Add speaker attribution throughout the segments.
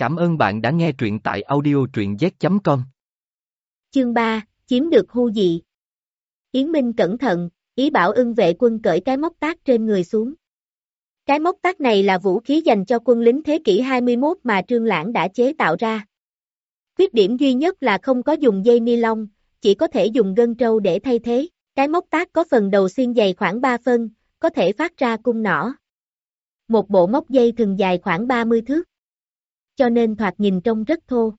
Speaker 1: Cảm ơn bạn đã nghe truyện tại audio truyện z.com.
Speaker 2: Chương 3, chiếm được hưu dị. Yến Minh cẩn thận, ý bảo ưng vệ quân cởi cái móc tác trên người xuống. Cái móc tác này là vũ khí dành cho quân lính thế kỷ 21 mà Trương Lãng đã chế tạo ra. Khuyết điểm duy nhất là không có dùng dây ni lông, chỉ có thể dùng gân trâu để thay thế. Cái móc tác có phần đầu xiên dày khoảng 3 phân, có thể phát ra cung nỏ. Một bộ móc dây thường dài khoảng 30 thước. Cho nên thoạt nhìn trông rất thô.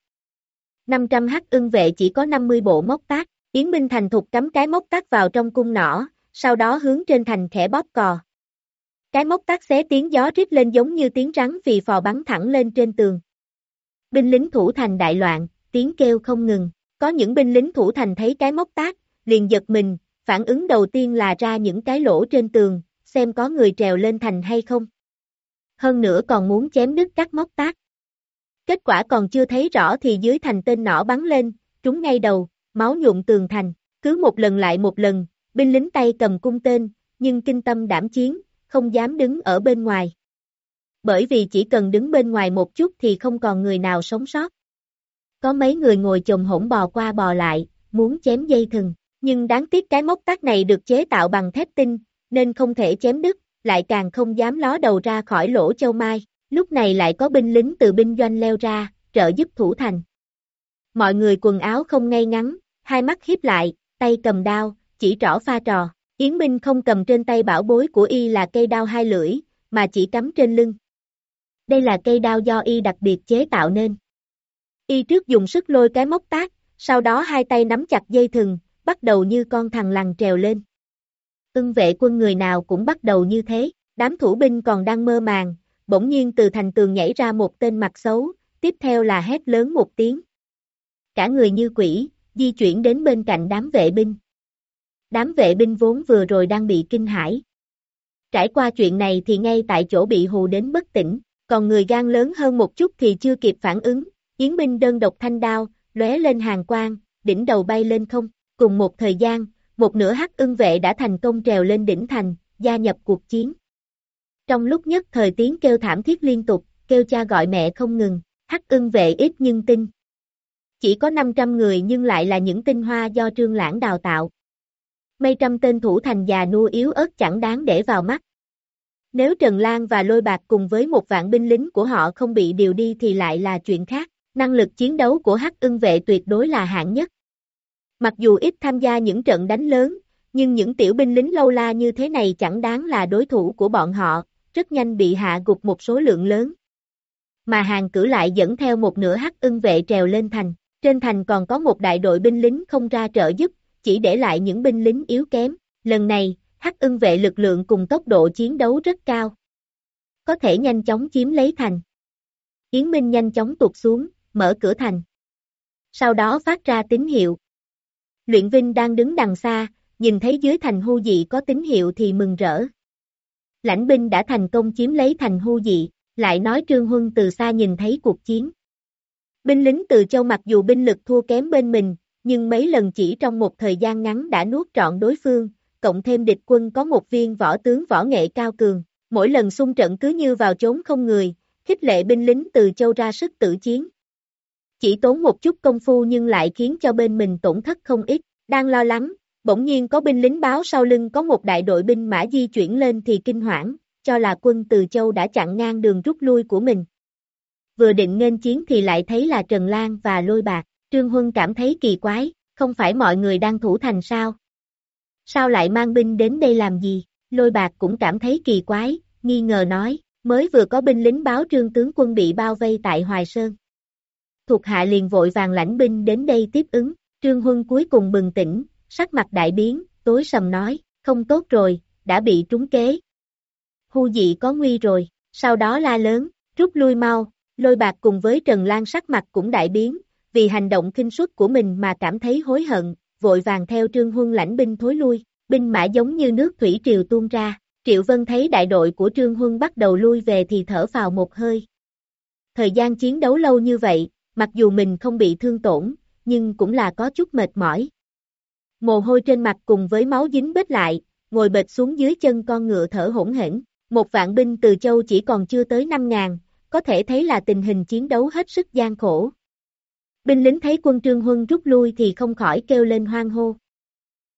Speaker 2: 500 hắc ưng vệ chỉ có 50 bộ móc tác, Yến Minh thành thục cắm cái móc tác vào trong cung nỏ, sau đó hướng trên thành khẽ bóp cò. Cái móc tác xé tiếng gió rít lên giống như tiếng rắn vì phò bắn thẳng lên trên tường. Binh lính thủ thành đại loạn, tiếng kêu không ngừng. Có những binh lính thủ thành thấy cái móc tác, liền giật mình, phản ứng đầu tiên là ra những cái lỗ trên tường, xem có người trèo lên thành hay không. Hơn nữa còn muốn chém đứt các móc tác. Kết quả còn chưa thấy rõ thì dưới thành tên nỏ bắn lên, trúng ngay đầu, máu nhuộm tường thành, cứ một lần lại một lần, binh lính tay cầm cung tên, nhưng kinh tâm đảm chiến, không dám đứng ở bên ngoài. Bởi vì chỉ cần đứng bên ngoài một chút thì không còn người nào sống sót. Có mấy người ngồi chồng hỗn bò qua bò lại, muốn chém dây thừng, nhưng đáng tiếc cái móc tác này được chế tạo bằng thép tinh, nên không thể chém đứt, lại càng không dám ló đầu ra khỏi lỗ châu mai. Lúc này lại có binh lính từ binh doanh leo ra, trợ giúp thủ thành. Mọi người quần áo không ngay ngắn, hai mắt hiếp lại, tay cầm đao, chỉ trỏ pha trò. Yến Minh không cầm trên tay bảo bối của y là cây đao hai lưỡi, mà chỉ cắm trên lưng. Đây là cây đao do y đặc biệt chế tạo nên. Y trước dùng sức lôi cái móc tác, sau đó hai tay nắm chặt dây thừng, bắt đầu như con thằng lằn trèo lên. Ưng vệ quân người nào cũng bắt đầu như thế, đám thủ binh còn đang mơ màng, bỗng nhiên từ thành tường nhảy ra một tên mặt xấu, tiếp theo là hét lớn một tiếng. Cả người như quỷ, di chuyển đến bên cạnh đám vệ binh. Đám vệ binh vốn vừa rồi đang bị kinh hãi. Trải qua chuyện này thì ngay tại chỗ bị hù đến bất tỉnh, còn người gan lớn hơn một chút thì chưa kịp phản ứng, Yến binh đơn độc thanh đao, lóe lên hàng quang, đỉnh đầu bay lên không, cùng một thời gian, một nửa hắc ưng vệ đã thành công trèo lên đỉnh thành, gia nhập cuộc chiến. Trong lúc nhất thời tiếng kêu thảm thiết liên tục, kêu cha gọi mẹ không ngừng, hắc ưng vệ ít nhưng tinh. Chỉ có 500 người nhưng lại là những tinh hoa do trương lãng đào tạo. Mấy trăm tên thủ thành già nua yếu ớt chẳng đáng để vào mắt. Nếu Trần Lan và Lôi Bạc cùng với một vạn binh lính của họ không bị điều đi thì lại là chuyện khác, năng lực chiến đấu của hắc ưng vệ tuyệt đối là hạng nhất. Mặc dù ít tham gia những trận đánh lớn, nhưng những tiểu binh lính lâu la như thế này chẳng đáng là đối thủ của bọn họ, rất nhanh bị hạ gục một số lượng lớn. Mà hàng cử lại dẫn theo một nửa hắc ưng vệ trèo lên thành, trên thành còn có một đại đội binh lính không ra trợ giúp, chỉ để lại những binh lính yếu kém. Lần này, hắc ưng vệ lực lượng cùng tốc độ chiến đấu rất cao. Có thể nhanh chóng chiếm lấy thành. Yến Minh nhanh chóng tụt xuống, mở cửa thành. Sau đó phát ra tín hiệu. Luyện Vinh đang đứng đằng xa, nhìn thấy dưới thành hô dị có tín hiệu thì mừng rỡ. Lãnh binh đã thành công chiếm lấy thành hưu dị, lại nói Trương Huân từ xa nhìn thấy cuộc chiến. Binh lính từ châu mặc dù binh lực thua kém bên mình, nhưng mấy lần chỉ trong một thời gian ngắn đã nuốt trọn đối phương, cộng thêm địch quân có một viên võ tướng võ nghệ cao cường, mỗi lần xung trận cứ như vào chốn không người, khích lệ binh lính từ châu ra sức tử chiến. Chỉ tốn một chút công phu nhưng lại khiến cho bên mình tổn thất không ít, đang lo lắng, bỗng nhiên có binh lính báo sau lưng có một đại đội binh mã di chuyển lên thì kinh hoảng, cho là quân từ châu đã chặn ngang đường rút lui của mình. Vừa định nghênh chiến thì lại thấy là Trần Lan và Lôi Bạc, Trương Huân cảm thấy kỳ quái, không phải mọi người đang thủ thành sao? Sao lại mang binh đến đây làm gì? Lôi Bạc cũng cảm thấy kỳ quái, nghi ngờ nói, mới vừa có binh lính báo trương tướng quân bị bao vây tại Hoài Sơn. Thuộc hạ liền vội vàng lãnh binh đến đây tiếp ứng, Trương Huân cuối cùng bừng tỉnh, sắc mặt đại biến, tối sầm nói, không tốt rồi, đã bị trúng kế. Hu dị có nguy rồi, sau đó la lớn, rút lui mau, lôi bạc cùng với Trần Lan sắc mặt cũng đại biến, vì hành động kinh suất của mình mà cảm thấy hối hận, vội vàng theo Trương Huân lãnh binh thối lui, binh mã giống như nước thủy triều tuôn ra, Triệu Vân thấy đại đội của Trương Huân bắt đầu lui về thì thở vào một hơi. Thời gian chiến đấu lâu như vậy, mặc dù mình không bị thương tổn, nhưng cũng là có chút mệt mỏi. Mồ hôi trên mặt cùng với máu dính bết lại, ngồi bệt xuống dưới chân con ngựa thở hỗn hển. Một vạn binh từ châu chỉ còn chưa tới 5 ngàn, có thể thấy là tình hình chiến đấu hết sức gian khổ. Binh lính thấy quân Trương Huân rút lui thì không khỏi kêu lên hoang hô.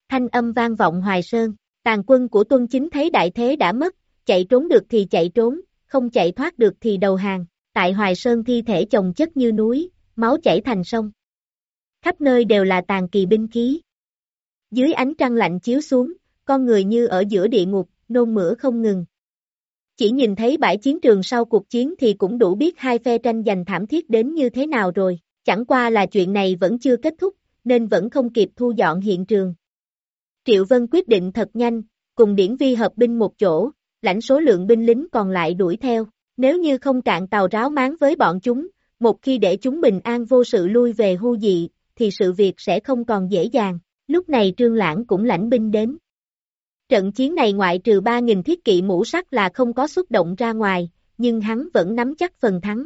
Speaker 2: Thanh âm vang vọng hoài sơn, tàn quân của tuân chính thấy đại thế đã mất, chạy trốn được thì chạy trốn, không chạy thoát được thì đầu hàng, tại hoài sơn thi thể chồng chất như núi, máu chảy thành sông. Khắp nơi đều là tàn kỳ binh khí. Dưới ánh trăng lạnh chiếu xuống, con người như ở giữa địa ngục, nôn mửa không ngừng. Chỉ nhìn thấy bãi chiến trường sau cuộc chiến thì cũng đủ biết hai phe tranh giành thảm thiết đến như thế nào rồi, chẳng qua là chuyện này vẫn chưa kết thúc, nên vẫn không kịp thu dọn hiện trường. Triệu Vân quyết định thật nhanh, cùng điển vi hợp binh một chỗ, lãnh số lượng binh lính còn lại đuổi theo, nếu như không cạn tàu ráo máng với bọn chúng, một khi để chúng bình an vô sự lui về hưu dị, thì sự việc sẽ không còn dễ dàng, lúc này Trương Lãng cũng lãnh binh đến. Trận chiến này ngoại trừ 3.000 thiết kỵ mũ sắt là không có xuất động ra ngoài, nhưng hắn vẫn nắm chắc phần thắng.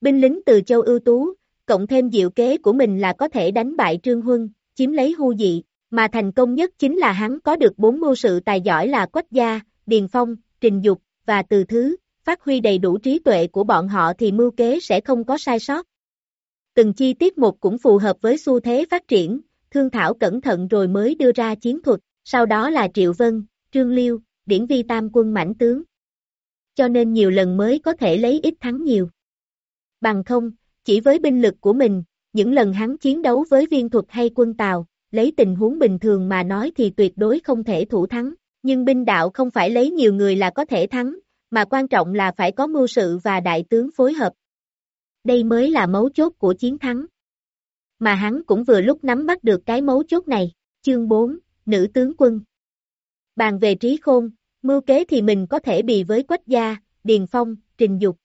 Speaker 2: Binh lính từ châu ưu tú, cộng thêm diệu kế của mình là có thể đánh bại Trương Huân, chiếm lấy hưu dị, mà thành công nhất chính là hắn có được bốn mưu sự tài giỏi là Quách Gia, Điền Phong, Trình Dục, và Từ Thứ, phát huy đầy đủ trí tuệ của bọn họ thì mưu kế sẽ không có sai sót. Từng chi tiết một cũng phù hợp với xu thế phát triển, thương thảo cẩn thận rồi mới đưa ra chiến thuật, sau đó là Triệu Vân, Trương Liêu, Điển Vi Tam quân mãnh tướng. Cho nên nhiều lần mới có thể lấy ít thắng nhiều. Bằng không, chỉ với binh lực của mình, những lần hắn chiến đấu với viên thuật hay quân Tàu, lấy tình huống bình thường mà nói thì tuyệt đối không thể thủ thắng. Nhưng binh đạo không phải lấy nhiều người là có thể thắng, mà quan trọng là phải có mưu sự và đại tướng phối hợp. Đây mới là mấu chốt của chiến thắng. Mà hắn cũng vừa lúc nắm bắt được cái mấu chốt này. Chương 4, Nữ tướng quân. Bàn về trí khôn, mưu kế thì mình có thể bị với Quách Gia, Điền Phong, Trình Dục.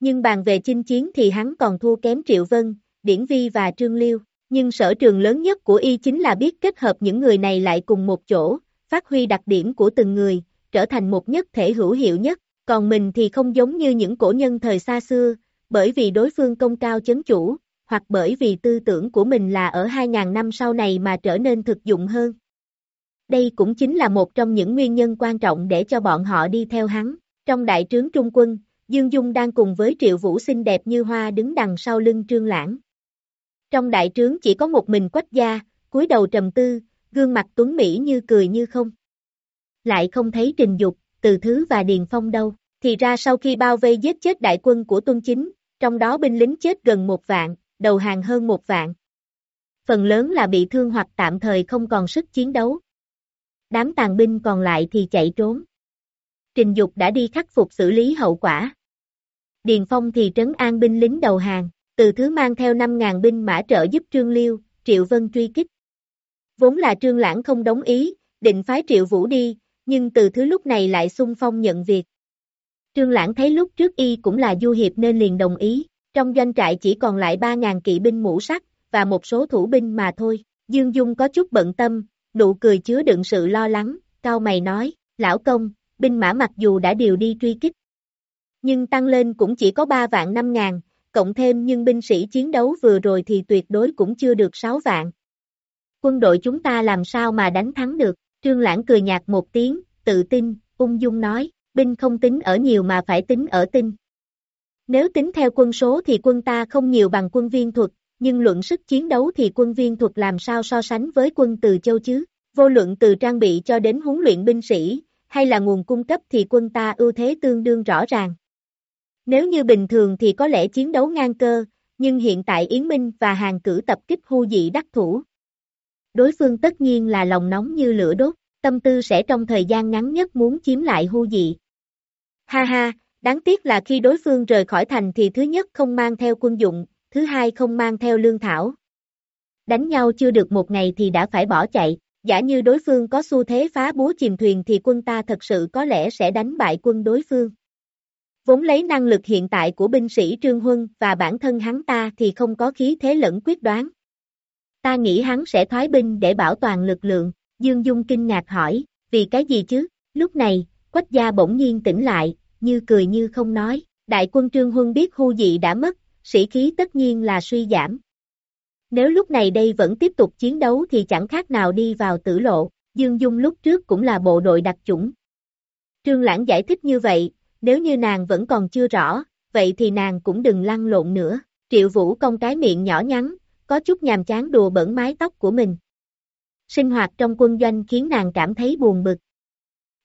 Speaker 2: Nhưng bàn về chinh chiến thì hắn còn thua kém Triệu Vân, Điển Vi và Trương Liêu. Nhưng sở trường lớn nhất của y chính là biết kết hợp những người này lại cùng một chỗ, phát huy đặc điểm của từng người, trở thành một nhất thể hữu hiệu nhất, còn mình thì không giống như những cổ nhân thời xa xưa, bởi vì đối phương công cao chấn chủ, hoặc bởi vì tư tưởng của mình là ở 2.000 năm sau này mà trở nên thực dụng hơn. Đây cũng chính là một trong những nguyên nhân quan trọng để cho bọn họ đi theo hắn. Trong đại trướng trung quân, Dương Dung đang cùng với triệu vũ xinh đẹp như hoa đứng đằng sau lưng trương lãng. Trong đại trướng chỉ có một mình quách gia, cúi đầu trầm tư, gương mặt tuấn Mỹ như cười như không. Lại không thấy trình dục, từ thứ và điền phong đâu, thì ra sau khi bao vây giết chết đại quân của tuân chính, trong đó binh lính chết gần một vạn, đầu hàng hơn một vạn. Phần lớn là bị thương hoặc tạm thời không còn sức chiến đấu. Đám tàn binh còn lại thì chạy trốn. Trình Dục đã đi khắc phục xử lý hậu quả. Điền Phong thì trấn an binh lính đầu hàng, từ thứ mang theo 5.000 binh mã trợ giúp Trương Liêu, Triệu Vân truy kích. Vốn là Trương Lãng không đồng ý, định phái Triệu Vũ đi, nhưng từ thứ lúc này lại xung phong nhận việc. Trương Lãng thấy lúc trước y cũng là du hiệp nên liền đồng ý, trong doanh trại chỉ còn lại 3.000 kỵ binh mũ sắt, và một số thủ binh mà thôi. Dương Dung có chút bận tâm, nụ cười chứa đựng sự lo lắng, cao mày nói, lão công, binh mã mặc dù đã điều đi truy kích. Nhưng tăng lên cũng chỉ có 3 vạn 5 ngàn, cộng thêm nhưng binh sĩ chiến đấu vừa rồi thì tuyệt đối cũng chưa được 6 vạn. Quân đội chúng ta làm sao mà đánh thắng được, trương lãng cười nhạt một tiếng, tự tin, ung dung nói, binh không tính ở nhiều mà phải tính ở tinh. Nếu tính theo quân số thì quân ta không nhiều bằng quân viên thuật, nhưng luận sức chiến đấu thì quân viên thuật làm sao so sánh với quân từ châu chứ, vô luận từ trang bị cho đến huấn luyện binh sĩ, hay là nguồn cung cấp thì quân ta ưu thế tương đương rõ ràng. Nếu như bình thường thì có lẽ chiến đấu ngang cơ, nhưng hiện tại Yến Minh và hàng cử tập kích hưu dị đắc thủ. Đối phương tất nhiên là lòng nóng như lửa đốt, tâm tư sẽ trong thời gian ngắn nhất muốn chiếm lại hưu dị. Ha ha, đáng tiếc là khi đối phương rời khỏi thành thì thứ nhất không mang theo quân dụng, thứ hai không mang theo lương thảo. Đánh nhau chưa được một ngày thì đã phải bỏ chạy, giả như đối phương có xu thế phá búa chìm thuyền thì quân ta thật sự có lẽ sẽ đánh bại quân đối phương. Vốn lấy năng lực hiện tại của binh sĩ Trương Huân và bản thân hắn ta thì không có khí thế lẫn quyết đoán. Ta nghĩ hắn sẽ thoái binh để bảo toàn lực lượng, Dương Dung kinh ngạc hỏi, vì cái gì chứ? Lúc này, Quách gia bỗng nhiên tỉnh lại, như cười như không nói, đại quân Trương Huân biết hưu dị đã mất, sĩ khí tất nhiên là suy giảm. Nếu lúc này đây vẫn tiếp tục chiến đấu thì chẳng khác nào đi vào tử lộ, Dương Dung lúc trước cũng là bộ đội đặc chủng. Trương Lãng giải thích như vậy, nếu như nàng vẫn còn chưa rõ, vậy thì nàng cũng đừng lăn lộn nữa. Triệu Vũ công cái miệng nhỏ nhắn, có chút nhàm chán đùa bẩn mái tóc của mình. Sinh hoạt trong quân doanh khiến nàng cảm thấy buồn bực.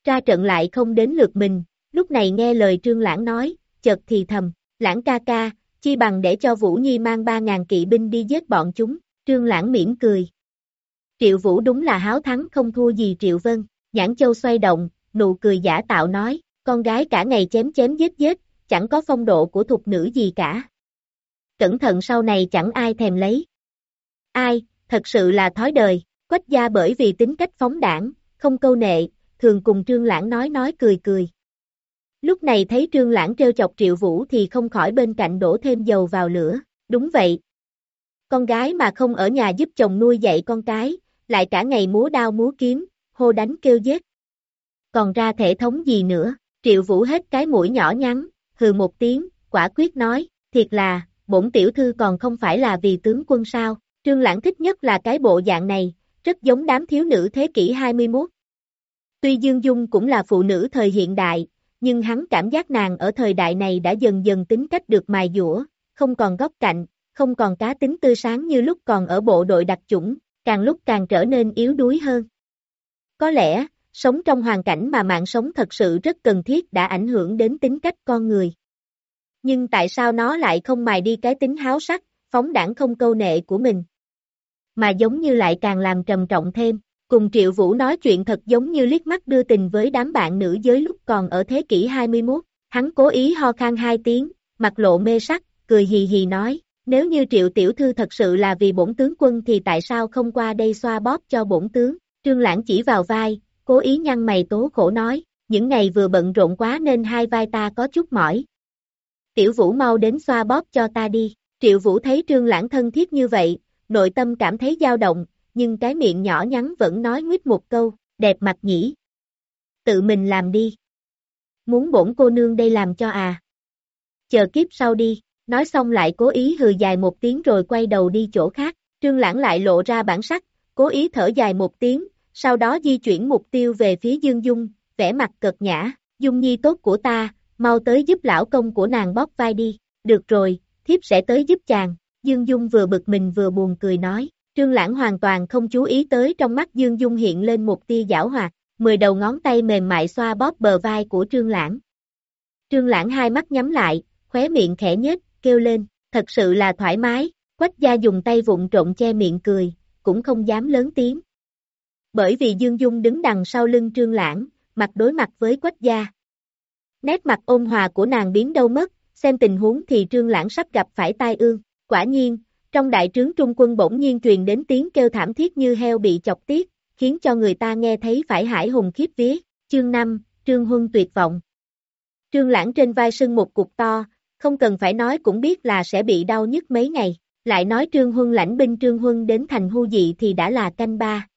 Speaker 2: Ra trận lại không đến lượt mình, lúc này nghe lời Trương Lãng nói, chợt thì thầm, Lãng ca ca, chi bằng để cho Vũ Nhi mang ba ngàn kỵ binh đi giết bọn chúng, Trương Lãng mỉm cười. Triệu Vũ đúng là háo thắng không thua gì Triệu Vân, nhãn châu xoay động, nụ cười giả tạo nói, con gái cả ngày chém chém giết giết, chẳng có phong độ của thục nữ gì cả. Cẩn thận sau này chẳng ai thèm lấy. Ai, thật sự là thói đời, quách gia bởi vì tính cách phóng đảng, không câu nệ, thường cùng Trương Lãng nói nói cười cười. Lúc này thấy Trương Lãng trêu chọc Triệu Vũ thì không khỏi bên cạnh đổ thêm dầu vào lửa, đúng vậy. Con gái mà không ở nhà giúp chồng nuôi dạy con cái, lại cả ngày múa đao múa kiếm, hô đánh kêu giết. Còn ra thể thống gì nữa, Triệu Vũ hết cái mũi nhỏ nhắn, hừ một tiếng, quả quyết nói, thiệt là, bổn tiểu thư còn không phải là vì tướng quân sao, Trương Lãng thích nhất là cái bộ dạng này, rất giống đám thiếu nữ thế kỷ 21. Tuy Dương Dung cũng là phụ nữ thời hiện đại, nhưng hắn cảm giác nàng ở thời đại này đã dần dần tính cách được mài dũa, không còn góc cạnh, không còn cá tính tươi sáng như lúc còn ở bộ đội đặc chủng, càng lúc càng trở nên yếu đuối hơn. Có lẽ, sống trong hoàn cảnh mà mạng sống thật sự rất cần thiết đã ảnh hưởng đến tính cách con người. Nhưng tại sao nó lại không mài đi cái tính háo sắc, phóng đảng không câu nệ của mình? Mà giống như lại càng làm trầm trọng thêm. Cùng Triệu Vũ nói chuyện thật giống như liếc mắt đưa tình với đám bạn nữ giới lúc còn ở thế kỷ 21. Hắn cố ý ho khan hai tiếng, mặt lộ mê sắc, cười hì hì nói, nếu như Triệu Tiểu Thư thật sự là vì bổn tướng quân thì tại sao không qua đây xoa bóp cho bổn tướng? Trương Lãng chỉ vào vai, cố ý nhăn mày tố khổ nói, những ngày vừa bận rộn quá nên hai vai ta có chút mỏi. Tiểu Vũ mau đến xoa bóp cho ta đi. Triệu Vũ thấy Trương Lãng thân thiết như vậy, nội tâm cảm thấy dao động, nhưng cái miệng nhỏ nhắn vẫn nói nguyết một câu, đẹp mặt nhỉ. Tự mình làm đi. Muốn bổn cô nương đây làm cho à. Chờ kiếp sau đi, nói xong lại cố ý hừ dài một tiếng rồi quay đầu đi chỗ khác, trương lãng lại lộ ra bản sắc, cố ý thở dài một tiếng, sau đó di chuyển mục tiêu về phía Dương Dung, vẻ mặt cợt nhã, Dung nhi tốt của ta, mau tới giúp lão công của nàng bóp vai đi, được rồi, thiếp sẽ tới giúp chàng, Dương Dung vừa bực mình vừa buồn cười nói, Trương Lãng hoàn toàn không chú ý tới trong mắt Dương Dung hiện lên một tia giảo hoạt, mười đầu ngón tay mềm mại xoa bóp bờ vai của Trương Lãng. Trương Lãng hai mắt nhắm lại, khóe miệng khẽ nhếch, kêu lên, thật sự là thoải mái, Quách gia dùng tay vụng trộn che miệng cười, cũng không dám lớn tiếng. Bởi vì Dương Dung đứng đằng sau lưng Trương Lãng, mặt đối mặt với Quách gia. Nét mặt ôn hòa của nàng biến đâu mất, xem tình huống thì Trương Lãng sắp gặp phải tai ương, quả nhiên, trong đại trướng trung quân bỗng nhiên truyền đến tiếng kêu thảm thiết như heo bị chọc tiết, khiến cho người ta nghe thấy phải hải hùng khiếp vía. Chương 5, Trương Huân tuyệt vọng. Trương Lãng trên vai sưng một cục to, không cần phải nói cũng biết là sẽ bị đau nhức mấy ngày, lại nói Trương Huân lãnh binh Trương Huân đến thành hưu dị thì đã là canh ba.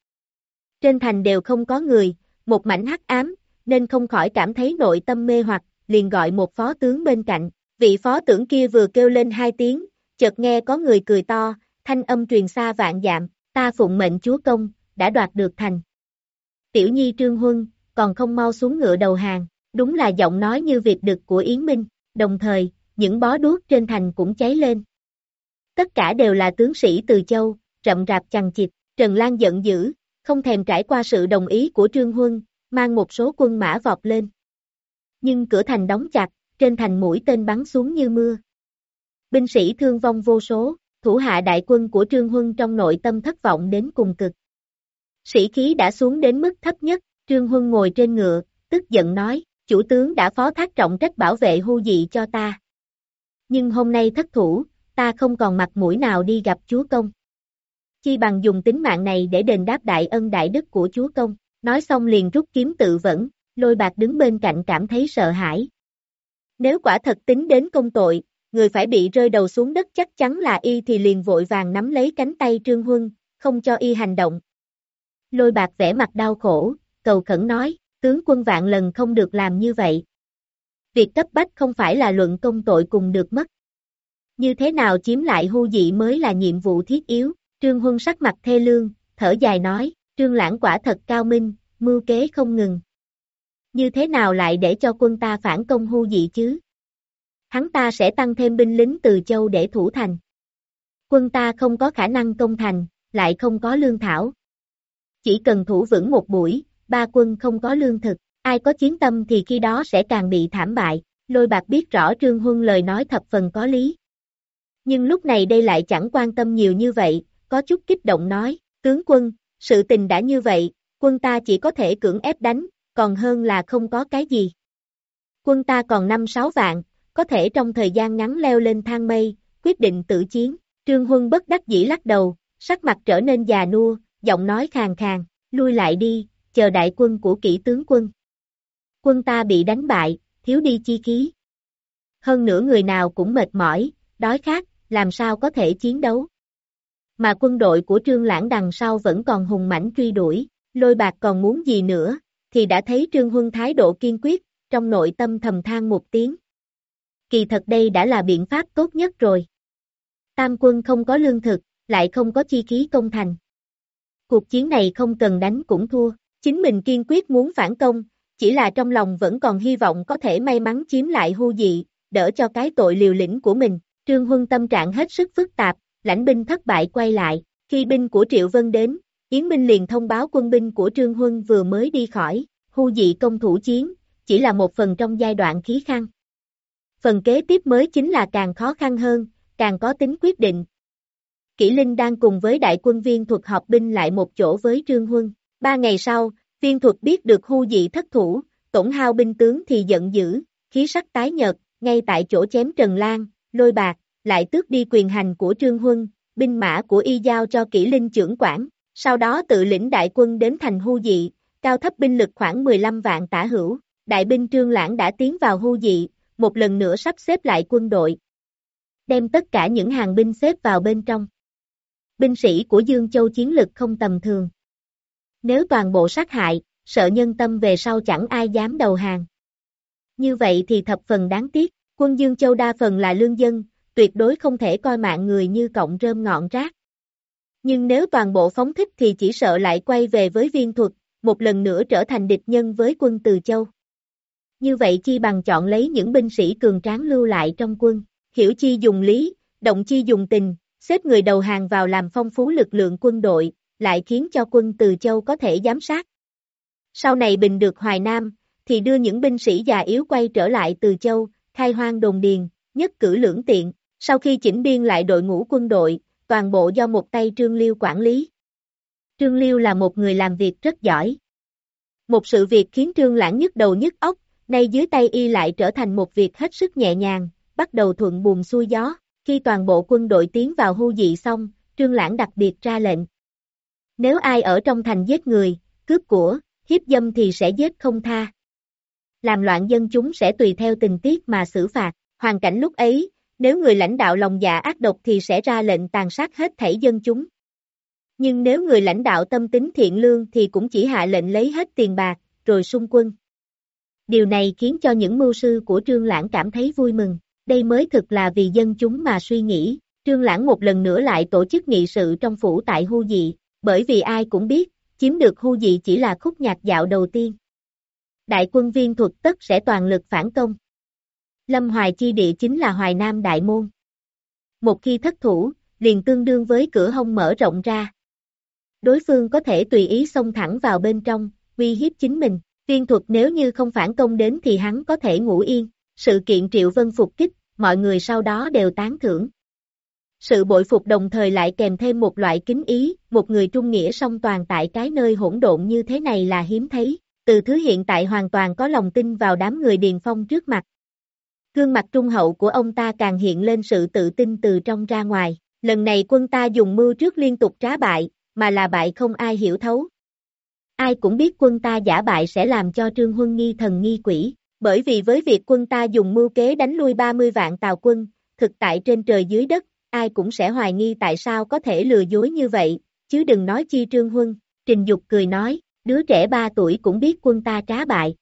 Speaker 2: Trên thành đều không có người, một mảnh hắc ám, nên không khỏi cảm thấy nội tâm mê hoặc, liền gọi một phó tướng bên cạnh, vị phó tướng kia vừa kêu lên hai tiếng, chợt nghe có người cười to, thanh âm truyền xa vạn dạm, ta phụng mệnh chúa công, đã đoạt được thành. Tiểu nhi trương huân, còn không mau xuống ngựa đầu hàng, đúng là giọng nói như việc đực của Yến Minh, đồng thời, những bó đuốc trên thành cũng cháy lên. Tất cả đều là tướng sĩ từ châu, rậm rạp chằng chịt, Trần Lan giận dữ, không thèm trải qua sự đồng ý của Trương Huân, mang một số quân mã vọt lên. Nhưng cửa thành đóng chặt, trên thành mũi tên bắn xuống như mưa, binh sĩ thương vong vô số, thủ hạ đại quân của Trương Huân trong nội tâm thất vọng đến cùng cực. Sĩ khí đã xuống đến mức thấp nhất, Trương Huân ngồi trên ngựa, tức giận nói, chủ tướng đã phó thác trọng trách bảo vệ hưu dị cho ta. Nhưng hôm nay thất thủ, ta không còn mặt mũi nào đi gặp chúa công. Chi bằng dùng tính mạng này để đền đáp đại ân đại đức của chúa công, nói xong liền rút kiếm tự vẫn, lôi bạc đứng bên cạnh cảm thấy sợ hãi. Nếu quả thật tính đến công tội, người phải bị rơi đầu xuống đất chắc chắn là y thì liền vội vàng nắm lấy cánh tay Trương Huân, không cho y hành động. Lôi bạc vẻ mặt đau khổ, cầu khẩn nói, tướng quân vạn lần không được làm như vậy. Việc cấp bách không phải là luận công tội cùng được mất. Như thế nào chiếm lại hưu dị mới là nhiệm vụ thiết yếu, Trương Huân sắc mặt thê lương, thở dài nói, Trương Lãng quả thật cao minh, mưu kế không ngừng. Như thế nào lại để cho quân ta phản công hưu dị chứ? Hắn ta sẽ tăng thêm binh lính từ châu để thủ thành. Quân ta không có khả năng công thành, lại không có lương thảo. Chỉ cần thủ vững một buổi, ba quân không có lương thực, ai có chiến tâm thì khi đó sẽ càng bị thảm bại, lôi bạc biết rõ Trương Huân lời nói thập phần có lý. Nhưng lúc này đây lại chẳng quan tâm nhiều như vậy, có chút kích động nói, tướng quân, sự tình đã như vậy, quân ta chỉ có thể cưỡng ép đánh, còn hơn là không có cái gì. Quân ta còn 5-6 vạn, có thể trong thời gian ngắn leo lên thang mây, quyết định tự chiến. Trương Huân bất đắc dĩ lắc đầu, sắc mặt trở nên già nua, giọng nói khàn khàn, lui lại đi, chờ đại quân của kỹ tướng quân. Quân ta bị đánh bại, thiếu đi chi khí. Hơn nữa người nào cũng mệt mỏi, đói khát, làm sao có thể chiến đấu. Mà quân đội của Trương Lãng đằng sau vẫn còn hùng mãnh truy đuổi, lôi bạc còn muốn gì nữa, thì đã thấy Trương Huân thái độ kiên quyết, trong nội tâm thầm than một tiếng. Kỳ thật đây đã là biện pháp tốt nhất rồi. Tam quân không có lương thực, lại không có chi khí công thành. Cuộc chiến này không cần đánh cũng thua, chính mình kiên quyết muốn phản công, chỉ là trong lòng vẫn còn hy vọng có thể may mắn chiếm lại hưu dị, đỡ cho cái tội liều lĩnh của mình. Trương Huân tâm trạng hết sức phức tạp, lãnh binh thất bại quay lại, khi binh của Triệu Vân đến, Yến Minh liền thông báo quân binh của Trương Huân vừa mới đi khỏi, hưu dị công thủ chiến, chỉ là một phần trong giai đoạn khí khăn. Phần kế tiếp mới chính là càng khó khăn hơn, càng có tính quyết định. Kỷ Linh đang cùng với đại quân viên thuật họp binh lại một chỗ với Trương Huân. Ba ngày sau, viên thuật biết được hưu dị thất thủ, tổn hao binh tướng thì giận dữ, khí sắc tái nhợt, ngay tại chỗ chém Trần Lan, lôi bạc, lại tước đi quyền hành của Trương Huân, binh mã của y giao cho Kỷ linh trưởng quản, sau đó tự lĩnh đại quân đến thành hưu dị, cao thấp binh lực khoảng 15 vạn tả hữu, đại binh Trương Lãng đã tiến vào hưu dị, một lần nữa sắp xếp lại quân đội. Đem tất cả những hàng binh xếp vào bên trong. Binh sĩ của Dương Châu chiến lực không tầm thường. Nếu toàn bộ sát hại, sợ nhân tâm về sau chẳng ai dám đầu hàng. Như vậy thì thập phần đáng tiếc, quân Dương Châu đa phần là lương dân, tuyệt đối không thể coi mạng người như cọng rơm ngọn rác. Nhưng nếu toàn bộ phóng thích thì chỉ sợ lại quay về với viên thuật, một lần nữa trở thành địch nhân với quân Từ Châu. Như vậy chi bằng chọn lấy những binh sĩ cường tráng lưu lại trong quân, hiểu chi dùng lý, động chi dùng tình, xếp người đầu hàng vào làm phong phú lực lượng quân đội, lại khiến cho quân Từ Châu có thể giám sát. Sau này bình được Hoài Nam, thì đưa những binh sĩ già yếu quay trở lại Từ Châu, khai hoang đồn điền, nhất cử lưỡng tiện, sau khi chỉnh biên lại đội ngũ quân đội, toàn bộ do một tay Trương Liêu quản lý. Trương Liêu là một người làm việc rất giỏi. Một sự việc khiến Trương Lãng nhức đầu nhức óc, nay dưới tay y lại trở thành một việc hết sức nhẹ nhàng, bắt đầu thuận buồm xuôi gió. Khi toàn bộ quân đội tiến vào hưu dị xong, Trương Lãng đặc biệt ra lệnh. Nếu ai ở trong thành giết người, cướp của, hiếp dâm thì sẽ giết không tha. Làm loạn dân chúng sẽ tùy theo tình tiết mà xử phạt. Hoàn cảnh lúc ấy, nếu người lãnh đạo lòng dạ ác độc thì sẽ ra lệnh tàn sát hết thảy dân chúng. Nhưng nếu người lãnh đạo tâm tính thiện lương thì cũng chỉ hạ lệnh lấy hết tiền bạc, rồi xung quân. Điều này khiến cho những mưu sư của Trương Lãng cảm thấy vui mừng, đây mới thực là vì dân chúng mà suy nghĩ. Trương Lãng một lần nữa lại tổ chức nghị sự trong phủ tại Hu Dị, bởi vì ai cũng biết, chiếm được Hu Dị chỉ là khúc nhạc dạo đầu tiên. Đại quân viên thuật tất sẽ toàn lực phản công. Lâm Hoài chi địa chính là Hoài Nam Đại Môn. Một khi thất thủ, liền tương đương với cửa hông mở rộng ra. Đối phương có thể tùy ý xông thẳng vào bên trong, uy hiếp chính mình. Tiên thuật nếu như không phản công đến thì hắn có thể ngủ yên. Sự kiện Triệu Vân phục kích, mọi người sau đó đều tán thưởng. Sự bội phục đồng thời lại kèm thêm một loại kính ý, một người trung nghĩa song toàn tại cái nơi hỗn độn như thế này là hiếm thấy. Từ thứ hiện tại hoàn toàn có lòng tin vào đám người điền phong trước mặt. Gương mặt trung hậu của ông ta càng hiện lên sự tự tin từ trong ra ngoài. Lần này quân ta dùng mưu trước liên tục trá bại, mà là bại không ai hiểu thấu. Ai cũng biết quân ta giả bại sẽ làm cho Trương Huân nghi thần nghi quỷ, bởi vì với việc quân ta dùng mưu kế đánh lui 30 vạn tàu quân, thực tại trên trời dưới đất, ai cũng sẽ hoài nghi tại sao có thể lừa dối như vậy, chứ đừng nói chi Trương Huân. Trình Dục cười nói, đứa trẻ 3 tuổi cũng biết quân ta trá bại.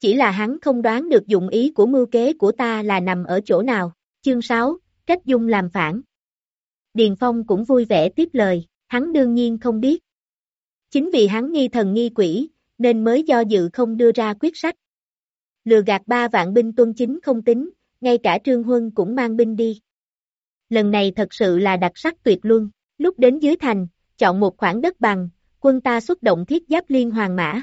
Speaker 2: Chỉ là hắn không đoán được dụng ý của mưu kế của ta là nằm ở chỗ nào. Chương 6, Trách Dung làm phản. Điền Phong cũng vui vẻ tiếp lời, hắn đương nhiên không biết. Chính vì hắn nghi thần nghi quỷ, nên mới do dự không đưa ra quyết sách. Lừa gạt ba vạn binh tuân chính không tính, ngay cả Trương Huân cũng mang binh đi. Lần này thật sự là đặc sắc tuyệt luôn lúc đến dưới thành, chọn một khoảng đất bằng, quân ta xuất động thiết giáp liên hoàng mã.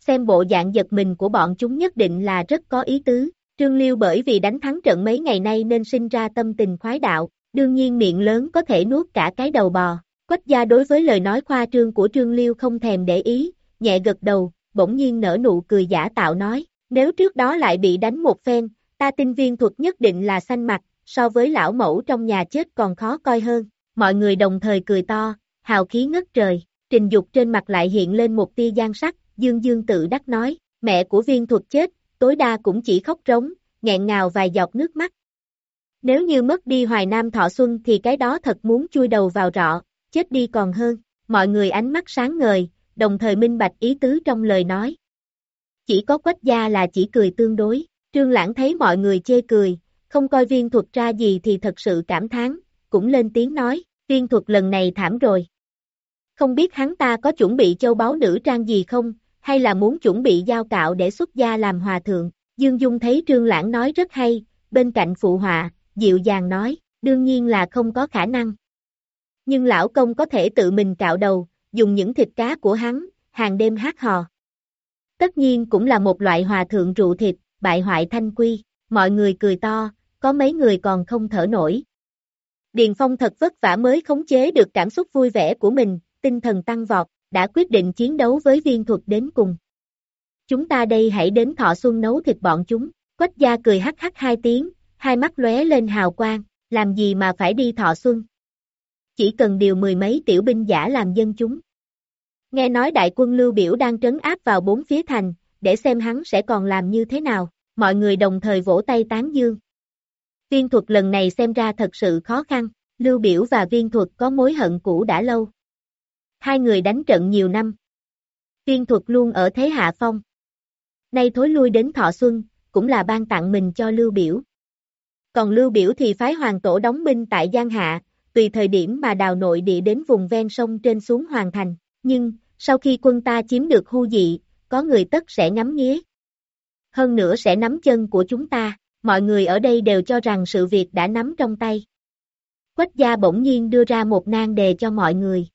Speaker 2: Xem bộ dạng giật mình của bọn chúng nhất định là rất có ý tứ, Trương Liêu bởi vì đánh thắng trận mấy ngày nay nên sinh ra tâm tình khoái đạo, đương nhiên miệng lớn có thể nuốt cả cái đầu bò. Quách gia đối với lời nói khoa trương của Trương Liêu không thèm để ý, nhẹ gật đầu, bỗng nhiên nở nụ cười giả tạo nói, nếu trước đó lại bị đánh một phen, ta tin viên thuật nhất định là xanh mặt, so với lão mẫu trong nhà chết còn khó coi hơn. Mọi người đồng thời cười to, hào khí ngất trời, trình dục trên mặt lại hiện lên một tia gian sắc, dương dương tự đắc nói, mẹ của viên thuật chết, tối đa cũng chỉ khóc rống, nghẹn ngào vài giọt nước mắt. Nếu như mất đi hoài nam thọ xuân thì cái đó thật muốn chui đầu vào rọ, chết đi còn hơn, mọi người ánh mắt sáng ngời, đồng thời minh bạch ý tứ trong lời nói. Chỉ có quách gia là chỉ cười tương đối, trương lãng thấy mọi người chê cười, không coi viên thuật ra gì thì thật sự cảm thán, cũng lên tiếng nói, viên thuật lần này thảm rồi. Không biết hắn ta có chuẩn bị châu báu nữ trang gì không, hay là muốn chuẩn bị giao cạo để xuất gia làm hòa thượng. Dương Dung thấy Trương Lãng nói rất hay, bên cạnh phụ họa, dịu dàng nói, đương nhiên là không có khả năng. Nhưng lão công có thể tự mình cạo đầu, dùng những thịt cá của hắn, hàng đêm hát hò. Tất nhiên cũng là một loại hòa thượng rượu thịt, bại hoại thanh quy, mọi người cười to, có mấy người còn không thở nổi. Điền Phong thật vất vả mới khống chế được cảm xúc vui vẻ của mình, tinh thần tăng vọt, đã quyết định chiến đấu với viên thuật đến cùng. Chúng ta đây hãy đến thọ xuân nấu thịt bọn chúng, quách gia cười hắc hắc hai tiếng, hai mắt lóe lên hào quang, làm gì mà phải đi thọ xuân. Chỉ cần điều mười mấy tiểu binh giả làm dân chúng. Nghe nói đại quân lưu biểu đang trấn áp vào bốn phía thành, để xem hắn sẽ còn làm như thế nào, mọi người đồng thời vỗ tay tán dương. Viên thuật lần này xem ra thật sự khó khăn, lưu biểu và viên thuật có mối hận cũ đã lâu. Hai người đánh trận nhiều năm. Viên thuật luôn ở thế hạ phong. Nay thối lui đến thọ xuân, cũng là ban tặng mình cho lưu biểu. Còn lưu biểu thì phái hoàng tổ đóng binh tại Giang Hạ, tùy thời điểm mà đào nội địa đến vùng ven sông trên xuống hoàn thành. Nhưng, sau khi quân ta chiếm được hưu dị, có người tất sẽ ngắm nghía. Hơn nữa sẽ nắm chân của chúng ta, mọi người ở đây đều cho rằng sự việc đã nắm trong tay. Quách gia bỗng nhiên đưa ra một nan đề cho mọi người.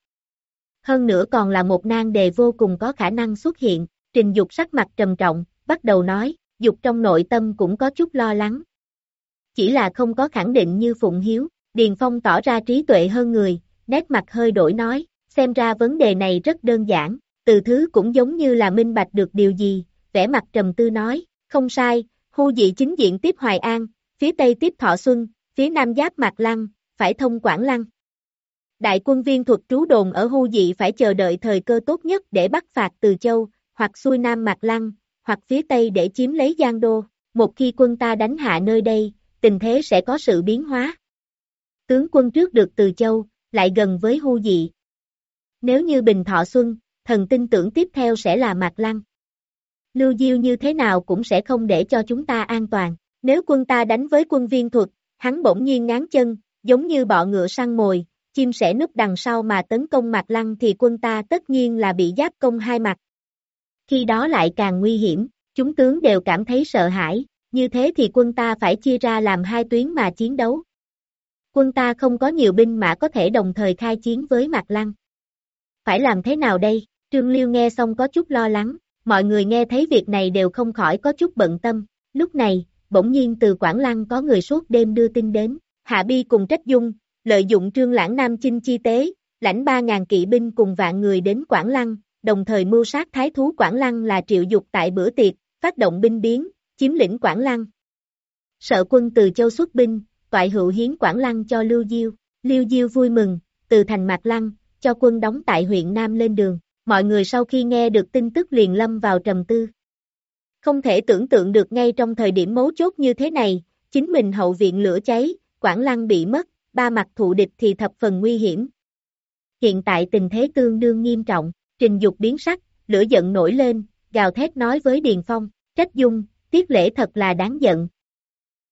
Speaker 2: Hơn nữa còn là một nan đề vô cùng có khả năng xuất hiện, trình dục sắc mặt trầm trọng, bắt đầu nói, dục trong nội tâm cũng có chút lo lắng. Chỉ là không có khẳng định như Phụng Hiếu, Điền Phong tỏ ra trí tuệ hơn người, nét mặt hơi đổi nói, xem ra vấn đề này rất đơn giản, từ thứ cũng giống như là minh bạch được điều gì, vẻ mặt trầm tư nói, không sai, Hu dị chính diện tiếp Hoài An, phía Tây tiếp Thọ Xuân, phía Nam giáp Mạc Lăng, phải thông Quảng Lăng. Đại quân viên thuật trú đồn ở Hu dị phải chờ đợi thời cơ tốt nhất để bắt phạt từ châu, hoặc xuôi Nam Mạc Lăng, hoặc phía Tây để chiếm lấy Giang Đô. Một khi quân ta đánh hạ nơi đây, tình thế sẽ có sự biến hóa. Tướng quân trước được từ châu, lại gần với Hu dị. Nếu như Bình Thọ Xuân, thần tin tưởng tiếp theo sẽ là Mạc Lăng. Lưu Diêu như thế nào cũng sẽ không để cho chúng ta an toàn. Nếu quân ta đánh với quân viên thuật, hắn bỗng nhiên ngán chân, giống như bọ ngựa săn mồi, chim sẽ núp đằng sau mà tấn công Mạc lăng thì quân ta tất nhiên là bị giáp công hai mặt. Khi đó lại càng nguy hiểm, chúng tướng đều cảm thấy sợ hãi, như thế thì quân ta phải chia ra làm hai tuyến mà chiến đấu. Quân ta không có nhiều binh mã có thể đồng thời khai chiến với Mạc lăng. Phải làm thế nào đây? Trương Liêu nghe xong có chút lo lắng, mọi người nghe thấy việc này đều không khỏi có chút bận tâm. Lúc này, bỗng nhiên từ Quảng Lăng có người suốt đêm đưa tin đến, Hạ Bi cùng Trách Dung, lợi dụng trương lãng nam chinh chi tế, lãnh 3.000 kỵ binh cùng vạn người đến Quảng Lăng, đồng thời mưu sát thái thú Quảng Lăng là triệu dục tại bữa tiệc, phát động binh biến, chiếm lĩnh Quảng Lăng. Sợ quân từ châu xuất binh, toại hữu hiến Quảng Lăng cho Lưu Diêu, Lưu Diêu vui mừng, từ thành Mạc Lăng, cho quân đóng tại huyện Nam lên đường mọi người sau khi nghe được tin tức liền lâm vào trầm tư. Không thể tưởng tượng được ngay trong thời điểm mấu chốt như thế này, chính mình hậu viện lửa cháy, Quảng Lăng bị mất, ba mặt thụ địch thì thập phần nguy hiểm. Hiện tại tình thế tương đương nghiêm trọng, trình dục biến sắc, lửa giận nổi lên, gào thét nói với Điền Phong, trách dung, tiết lễ thật là đáng giận.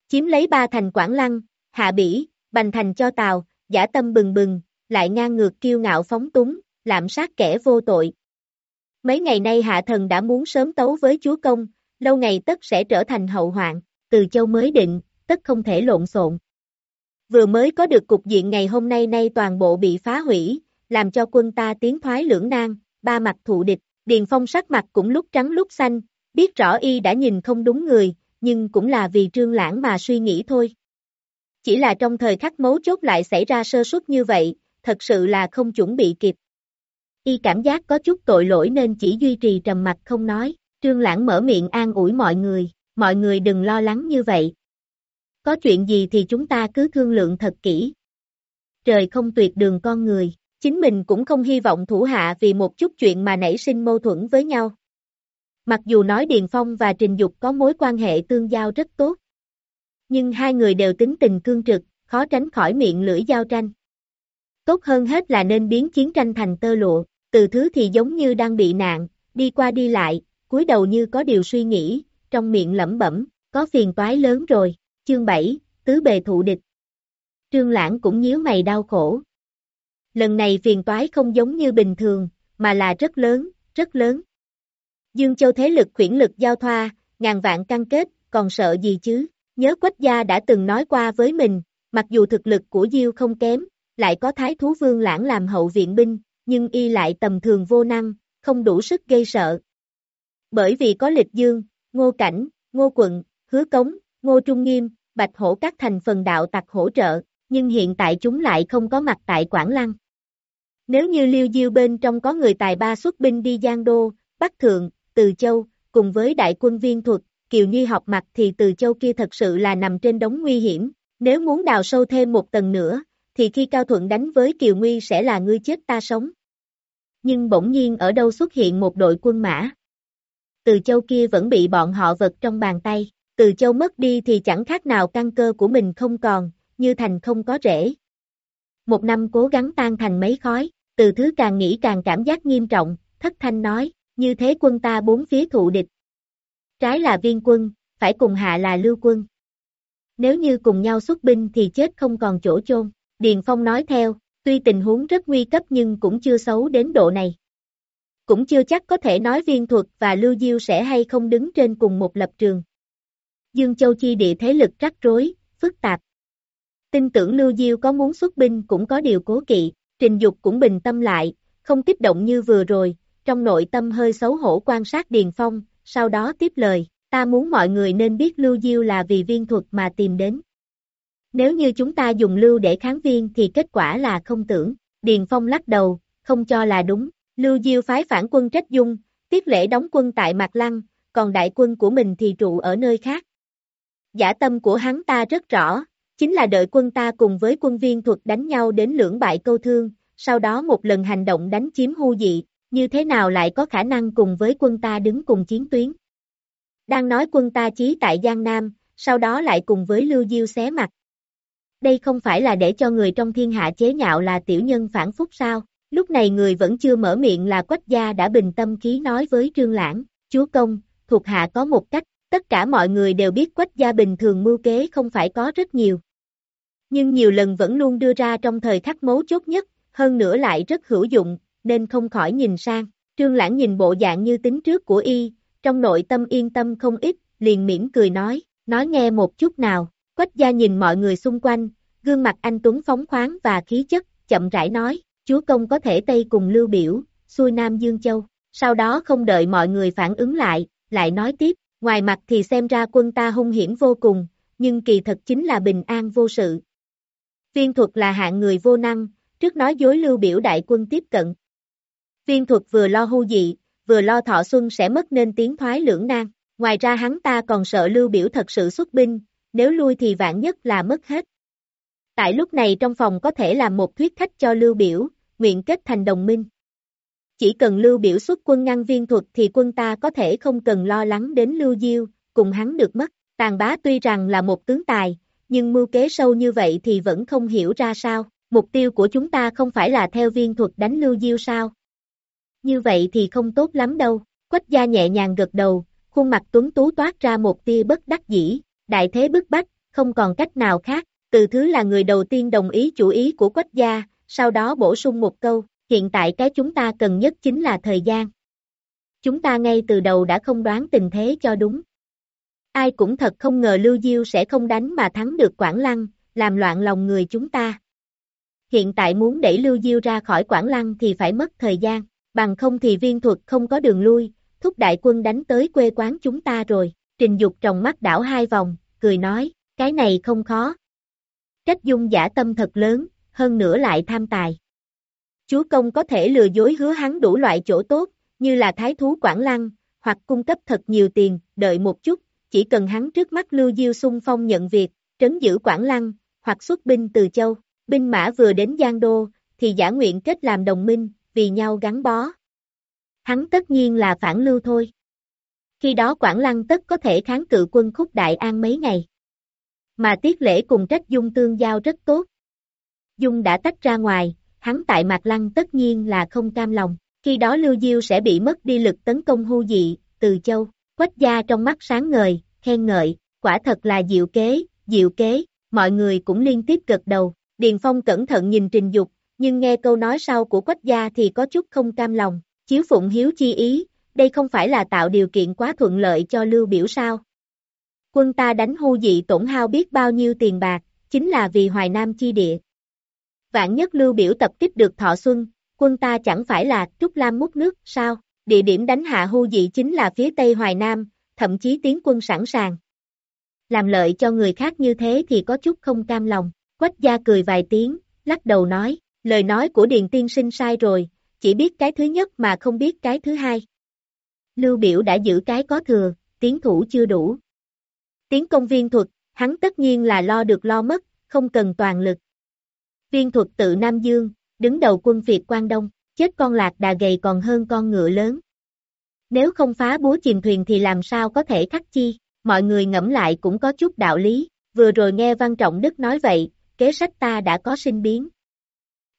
Speaker 2: Chiếm lấy ba thành Quảng Lăng, hạ bỉ, bành thành cho Tàu, giả tâm bừng bừng, lại ngang ngược kiêu ngạo phóng túng, lạm sát kẻ vô tội. Mấy ngày nay hạ thần đã muốn sớm tấu với chúa công, lâu ngày tất sẽ trở thành hậu hoạn, từ châu mới định, tất không thể lộn xộn. Vừa mới có được cục diện ngày hôm nay nay toàn bộ bị phá hủy, làm cho quân ta tiến thoái lưỡng nan, ba mặt thụ địch, Điền Phong sắc mặt cũng lúc trắng lúc xanh, biết rõ y đã nhìn không đúng người, nhưng cũng là vì trương lãng mà suy nghĩ thôi. Chỉ là trong thời khắc mấu chốt lại xảy ra sơ suất như vậy, thật sự là không chuẩn bị kịp. Y cảm giác có chút tội lỗi nên chỉ duy trì trầm mặt không nói, trương lãng mở miệng an ủi mọi người, mọi người đừng lo lắng như vậy. Có chuyện gì thì chúng ta cứ thương lượng thật kỹ. Trời không tuyệt đường con người, chính mình cũng không hy vọng thủ hạ vì một chút chuyện mà nảy sinh mâu thuẫn với nhau. Mặc dù nói Điền Phong và Trình Dục có mối quan hệ tương giao rất tốt. Nhưng hai người đều tính tình cương trực, khó tránh khỏi miệng lưỡi giao tranh. Tốt hơn hết là nên biến chiến tranh thành tơ lụa, từ thứ thì giống như đang bị nạn, đi qua đi lại, cúi đầu như có điều suy nghĩ, trong miệng lẩm bẩm, có phiền toái lớn rồi, chương 7, tứ bề thụ địch. Trương Lãng cũng nhíu mày đau khổ. Lần này phiền toái không giống như bình thường, mà là rất lớn, rất lớn. Dương Châu thế lực khuyển lực giao thoa, ngàn vạn căng kết, còn sợ gì chứ? Nhớ Quách Gia đã từng nói qua với mình, mặc dù thực lực của Diêu không kém, lại có Thái Thú Vương Lãng làm hậu viện binh, nhưng y lại tầm thường vô năng, không đủ sức gây sợ. Bởi vì có lịch dương, ngô cảnh, ngô quận, hứa cống, ngô trung nghiêm, bạch hổ các thành phần đạo tặc hỗ trợ, nhưng hiện tại chúng lại không có mặt tại Quảng Lăng. Nếu như liêu diêu bên trong có người tài ba xuất binh đi Giang Đô, Bắc Thượng, từ Châu, cùng với đại quân viên thuật, Kiều Nhi học mặt thì Từ Châu kia thật sự là nằm trên đống nguy hiểm, nếu muốn đào sâu thêm một tầng nữa, thì khi Cao Thuận đánh với Kiều Nguy sẽ là ngươi chết ta sống. Nhưng bỗng nhiên ở đâu xuất hiện một đội quân mã. Từ Châu kia vẫn bị bọn họ vật trong bàn tay, Từ Châu mất đi thì chẳng khác nào căn cơ của mình không còn, như thành không có rễ. Một năm cố gắng tan thành mấy khói, từ thứ càng nghĩ càng cảm giác nghiêm trọng, thất thanh nói, như thế quân ta bốn phía thụ địch. Trái là viên quân, phải cùng hạ là lưu quân. Nếu như cùng nhau xuất binh thì chết không còn chỗ chôn. Điền Phong nói theo, tuy tình huống rất nguy cấp nhưng cũng chưa xấu đến độ này. Cũng chưa chắc có thể nói viên thuật và lưu diêu sẽ hay không đứng trên cùng một lập trường. Dương Châu chi địa thế lực rắc rối, phức tạp. Tin tưởng lưu diêu có muốn xuất binh cũng có điều cố kỵ, trình dục cũng bình tâm lại, không kích động như vừa rồi, trong nội tâm hơi xấu hổ quan sát Điền Phong, sau đó tiếp lời, ta muốn mọi người nên biết lưu diêu là vì viên thuật mà tìm đến. Nếu như chúng ta dùng lưu để kháng viên thì kết quả là không tưởng. Điền Phong lắc đầu, không cho là đúng. Lưu Diêu phái phản quân trách dung, tiết lễ đóng quân tại Mạc Lăng, còn đại quân của mình thì trụ ở nơi khác. Giả tâm của hắn ta rất rõ, chính là đợi quân ta cùng với quân viên thuật đánh nhau đến lưỡng bại câu thương, sau đó một lần hành động đánh chiếm hưu dị, như thế nào lại có khả năng cùng với quân ta đứng cùng chiến tuyến. Đang nói quân ta chí tại Giang Nam, sau đó lại cùng với Lưu Diêu xé mặt, đây không phải là để cho người trong thiên hạ chế nhạo là tiểu nhân phản phúc sao? Lúc này người vẫn chưa mở miệng là quách gia đã bình tâm khí nói với trương lãng, chúa công, thuộc hạ có một cách, tất cả mọi người đều biết quách gia bình thường mưu kế không phải có rất nhiều. Nhưng nhiều lần vẫn luôn đưa ra trong thời khắc mấu chốt nhất, hơn nữa lại rất hữu dụng, nên không khỏi nhìn sang. Trương Lãng nhìn bộ dạng như tính trước của y, trong nội tâm yên tâm không ít, liền mỉm cười nói, nói nghe một chút nào. Quách gia nhìn mọi người xung quanh, gương mặt anh Tuấn phóng khoáng và khí chất, chậm rãi nói, chúa công có thể Tây cùng lưu biểu, xuôi Nam Dương Châu. Sau đó không đợi mọi người phản ứng lại, lại nói tiếp, ngoài mặt thì xem ra quân ta hung hiểm vô cùng, nhưng kỳ thật chính là bình an vô sự. Viên thuật là hạng người vô năng, trước nói dối lưu biểu đại quân tiếp cận. Viên thuật vừa lo hưu dị, vừa lo thọ xuân sẽ mất nên tiếng thoái lưỡng nan. Ngoài ra hắn ta còn sợ lưu biểu thật sự xuất binh, nếu lui thì vạn nhất là mất hết. Tại lúc này trong phòng có thể làm một thuyết khách cho Lưu Biểu, nguyện kết thành đồng minh. Chỉ cần Lưu Biểu xuất quân ngăn viên thuật thì quân ta có thể không cần lo lắng đến Lưu Diêu, cùng hắn được mất. Tàn bá tuy rằng là một tướng tài, nhưng mưu kế sâu như vậy thì vẫn không hiểu ra sao. Mục tiêu của chúng ta không phải là theo viên thuật đánh Lưu Diêu sao? Như vậy thì không tốt lắm đâu. Quách gia nhẹ nhàng gật đầu, khuôn mặt tuấn tú toát ra một tia bất đắc dĩ, đại thế bức bách, không còn cách nào khác, từ thứ là người đầu tiên đồng ý chủ ý của quách gia, sau đó bổ sung một câu, hiện tại cái chúng ta cần nhất chính là thời gian. Chúng ta ngay từ đầu đã không đoán tình thế cho đúng. ai cũng thật không ngờ Lưu Diêu sẽ không đánh mà thắng được Quảng Lăng, làm loạn lòng người chúng ta. Hiện tại muốn đẩy Lưu Diêu ra khỏi Quảng Lăng thì phải mất thời gian, bằng không thì viên thuật không có đường lui, thúc đại quân đánh tới quê quán chúng ta rồi. Trình Dục trong mắt đảo hai vòng, cười nói, cái này không khó. Trách dung giả tâm thật lớn, hơn nữa lại tham tài. Chúa công có thể lừa dối hứa hắn đủ loại chỗ tốt, như là thái thú Quảng Lăng, hoặc cung cấp thật nhiều tiền, đợi một chút, chỉ cần hắn trước mắt Lưu Diêu xung phong nhận việc, trấn giữ Quảng Lăng, hoặc xuất binh từ châu, binh mã vừa đến Giang Đô, thì giả nguyện kết làm đồng minh, vì nhau gắn bó. Hắn tất nhiên là phản lưu thôi. Khi đó Quảng Lăng tất có thể kháng cự quân khúc Đại An mấy ngày. Mà tiết lễ cùng trách Dung tương giao rất tốt. Dung đã tách ra ngoài, hắn tại Mạc Lăng tất nhiên là không cam lòng. Khi đó Lưu Diêu sẽ bị mất đi lực tấn công hưu dị, từ châu. Quách gia trong mắt sáng ngời, khen ngợi, quả thật là diệu kế, diệu kế, mọi người cũng liên tiếp gật đầu. Điền Phong cẩn thận nhìn Trình Dục, nhưng nghe câu nói sau của Quách gia thì có chút không cam lòng. Chiếu phụng hiếu chi ý, đây không phải là tạo điều kiện quá thuận lợi cho Lưu Biểu sao. Quân ta đánh hưu dị tổn hao biết bao nhiêu tiền bạc, chính là vì Hoài Nam chi địa. Vạn nhất Lưu Biểu tập kích được Thọ Xuân, quân ta chẳng phải là Trúc Lam mút nước, sao? Địa điểm đánh hạ hưu dị chính là phía Tây Hoài Nam, thậm chí tiến quân sẵn sàng. Làm lợi cho người khác như thế thì có chút không cam lòng. Quách gia cười vài tiếng, lắc đầu nói, lời nói của Điền Tiên sinh sai rồi, chỉ biết cái thứ nhất mà không biết cái thứ hai. Lưu biểu đã giữ cái có thừa, tiến thủ chưa đủ. Tiến công viên thuật, hắn tất nhiên là lo được lo mất, không cần toàn lực. Viên thuật tự Nam Dương, đứng đầu quân Việt Quang Đông, chết con lạc đà gầy còn hơn con ngựa lớn. Nếu không phá búa chìm thuyền thì làm sao có thể thắt chi, mọi người ngẫm lại cũng có chút đạo lý, vừa rồi nghe Văn Trọng Đức nói vậy, kế sách ta đã có sinh biến.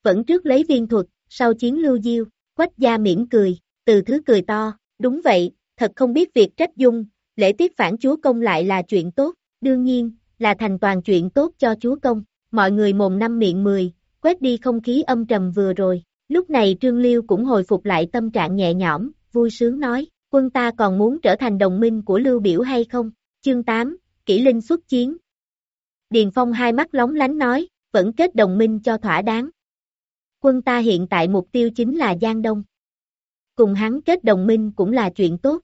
Speaker 2: Vẫn trước lấy viên thuật, sau chiến lưu diêu, quách gia mỉm cười, từ thứ cười to, đúng vậy, thật không biết việc trách dung, lễ tiết phản chúa công lại là chuyện tốt, đương nhiên, là thành toàn chuyện tốt cho chúa công, mọi người mồm năm miệng mười, quét đi không khí âm trầm vừa rồi, lúc này Trương Liêu cũng hồi phục lại tâm trạng nhẹ nhõm, vui sướng nói, quân ta còn muốn trở thành đồng minh của Lưu Biểu hay không, chương 8, kỷ linh xuất chiến. Điền Phong hai mắt lóng lánh nói, vẫn kết đồng minh cho thỏa đáng. Quân ta hiện tại mục tiêu chính là Giang Đông. Cùng hắn kết đồng minh cũng là chuyện tốt.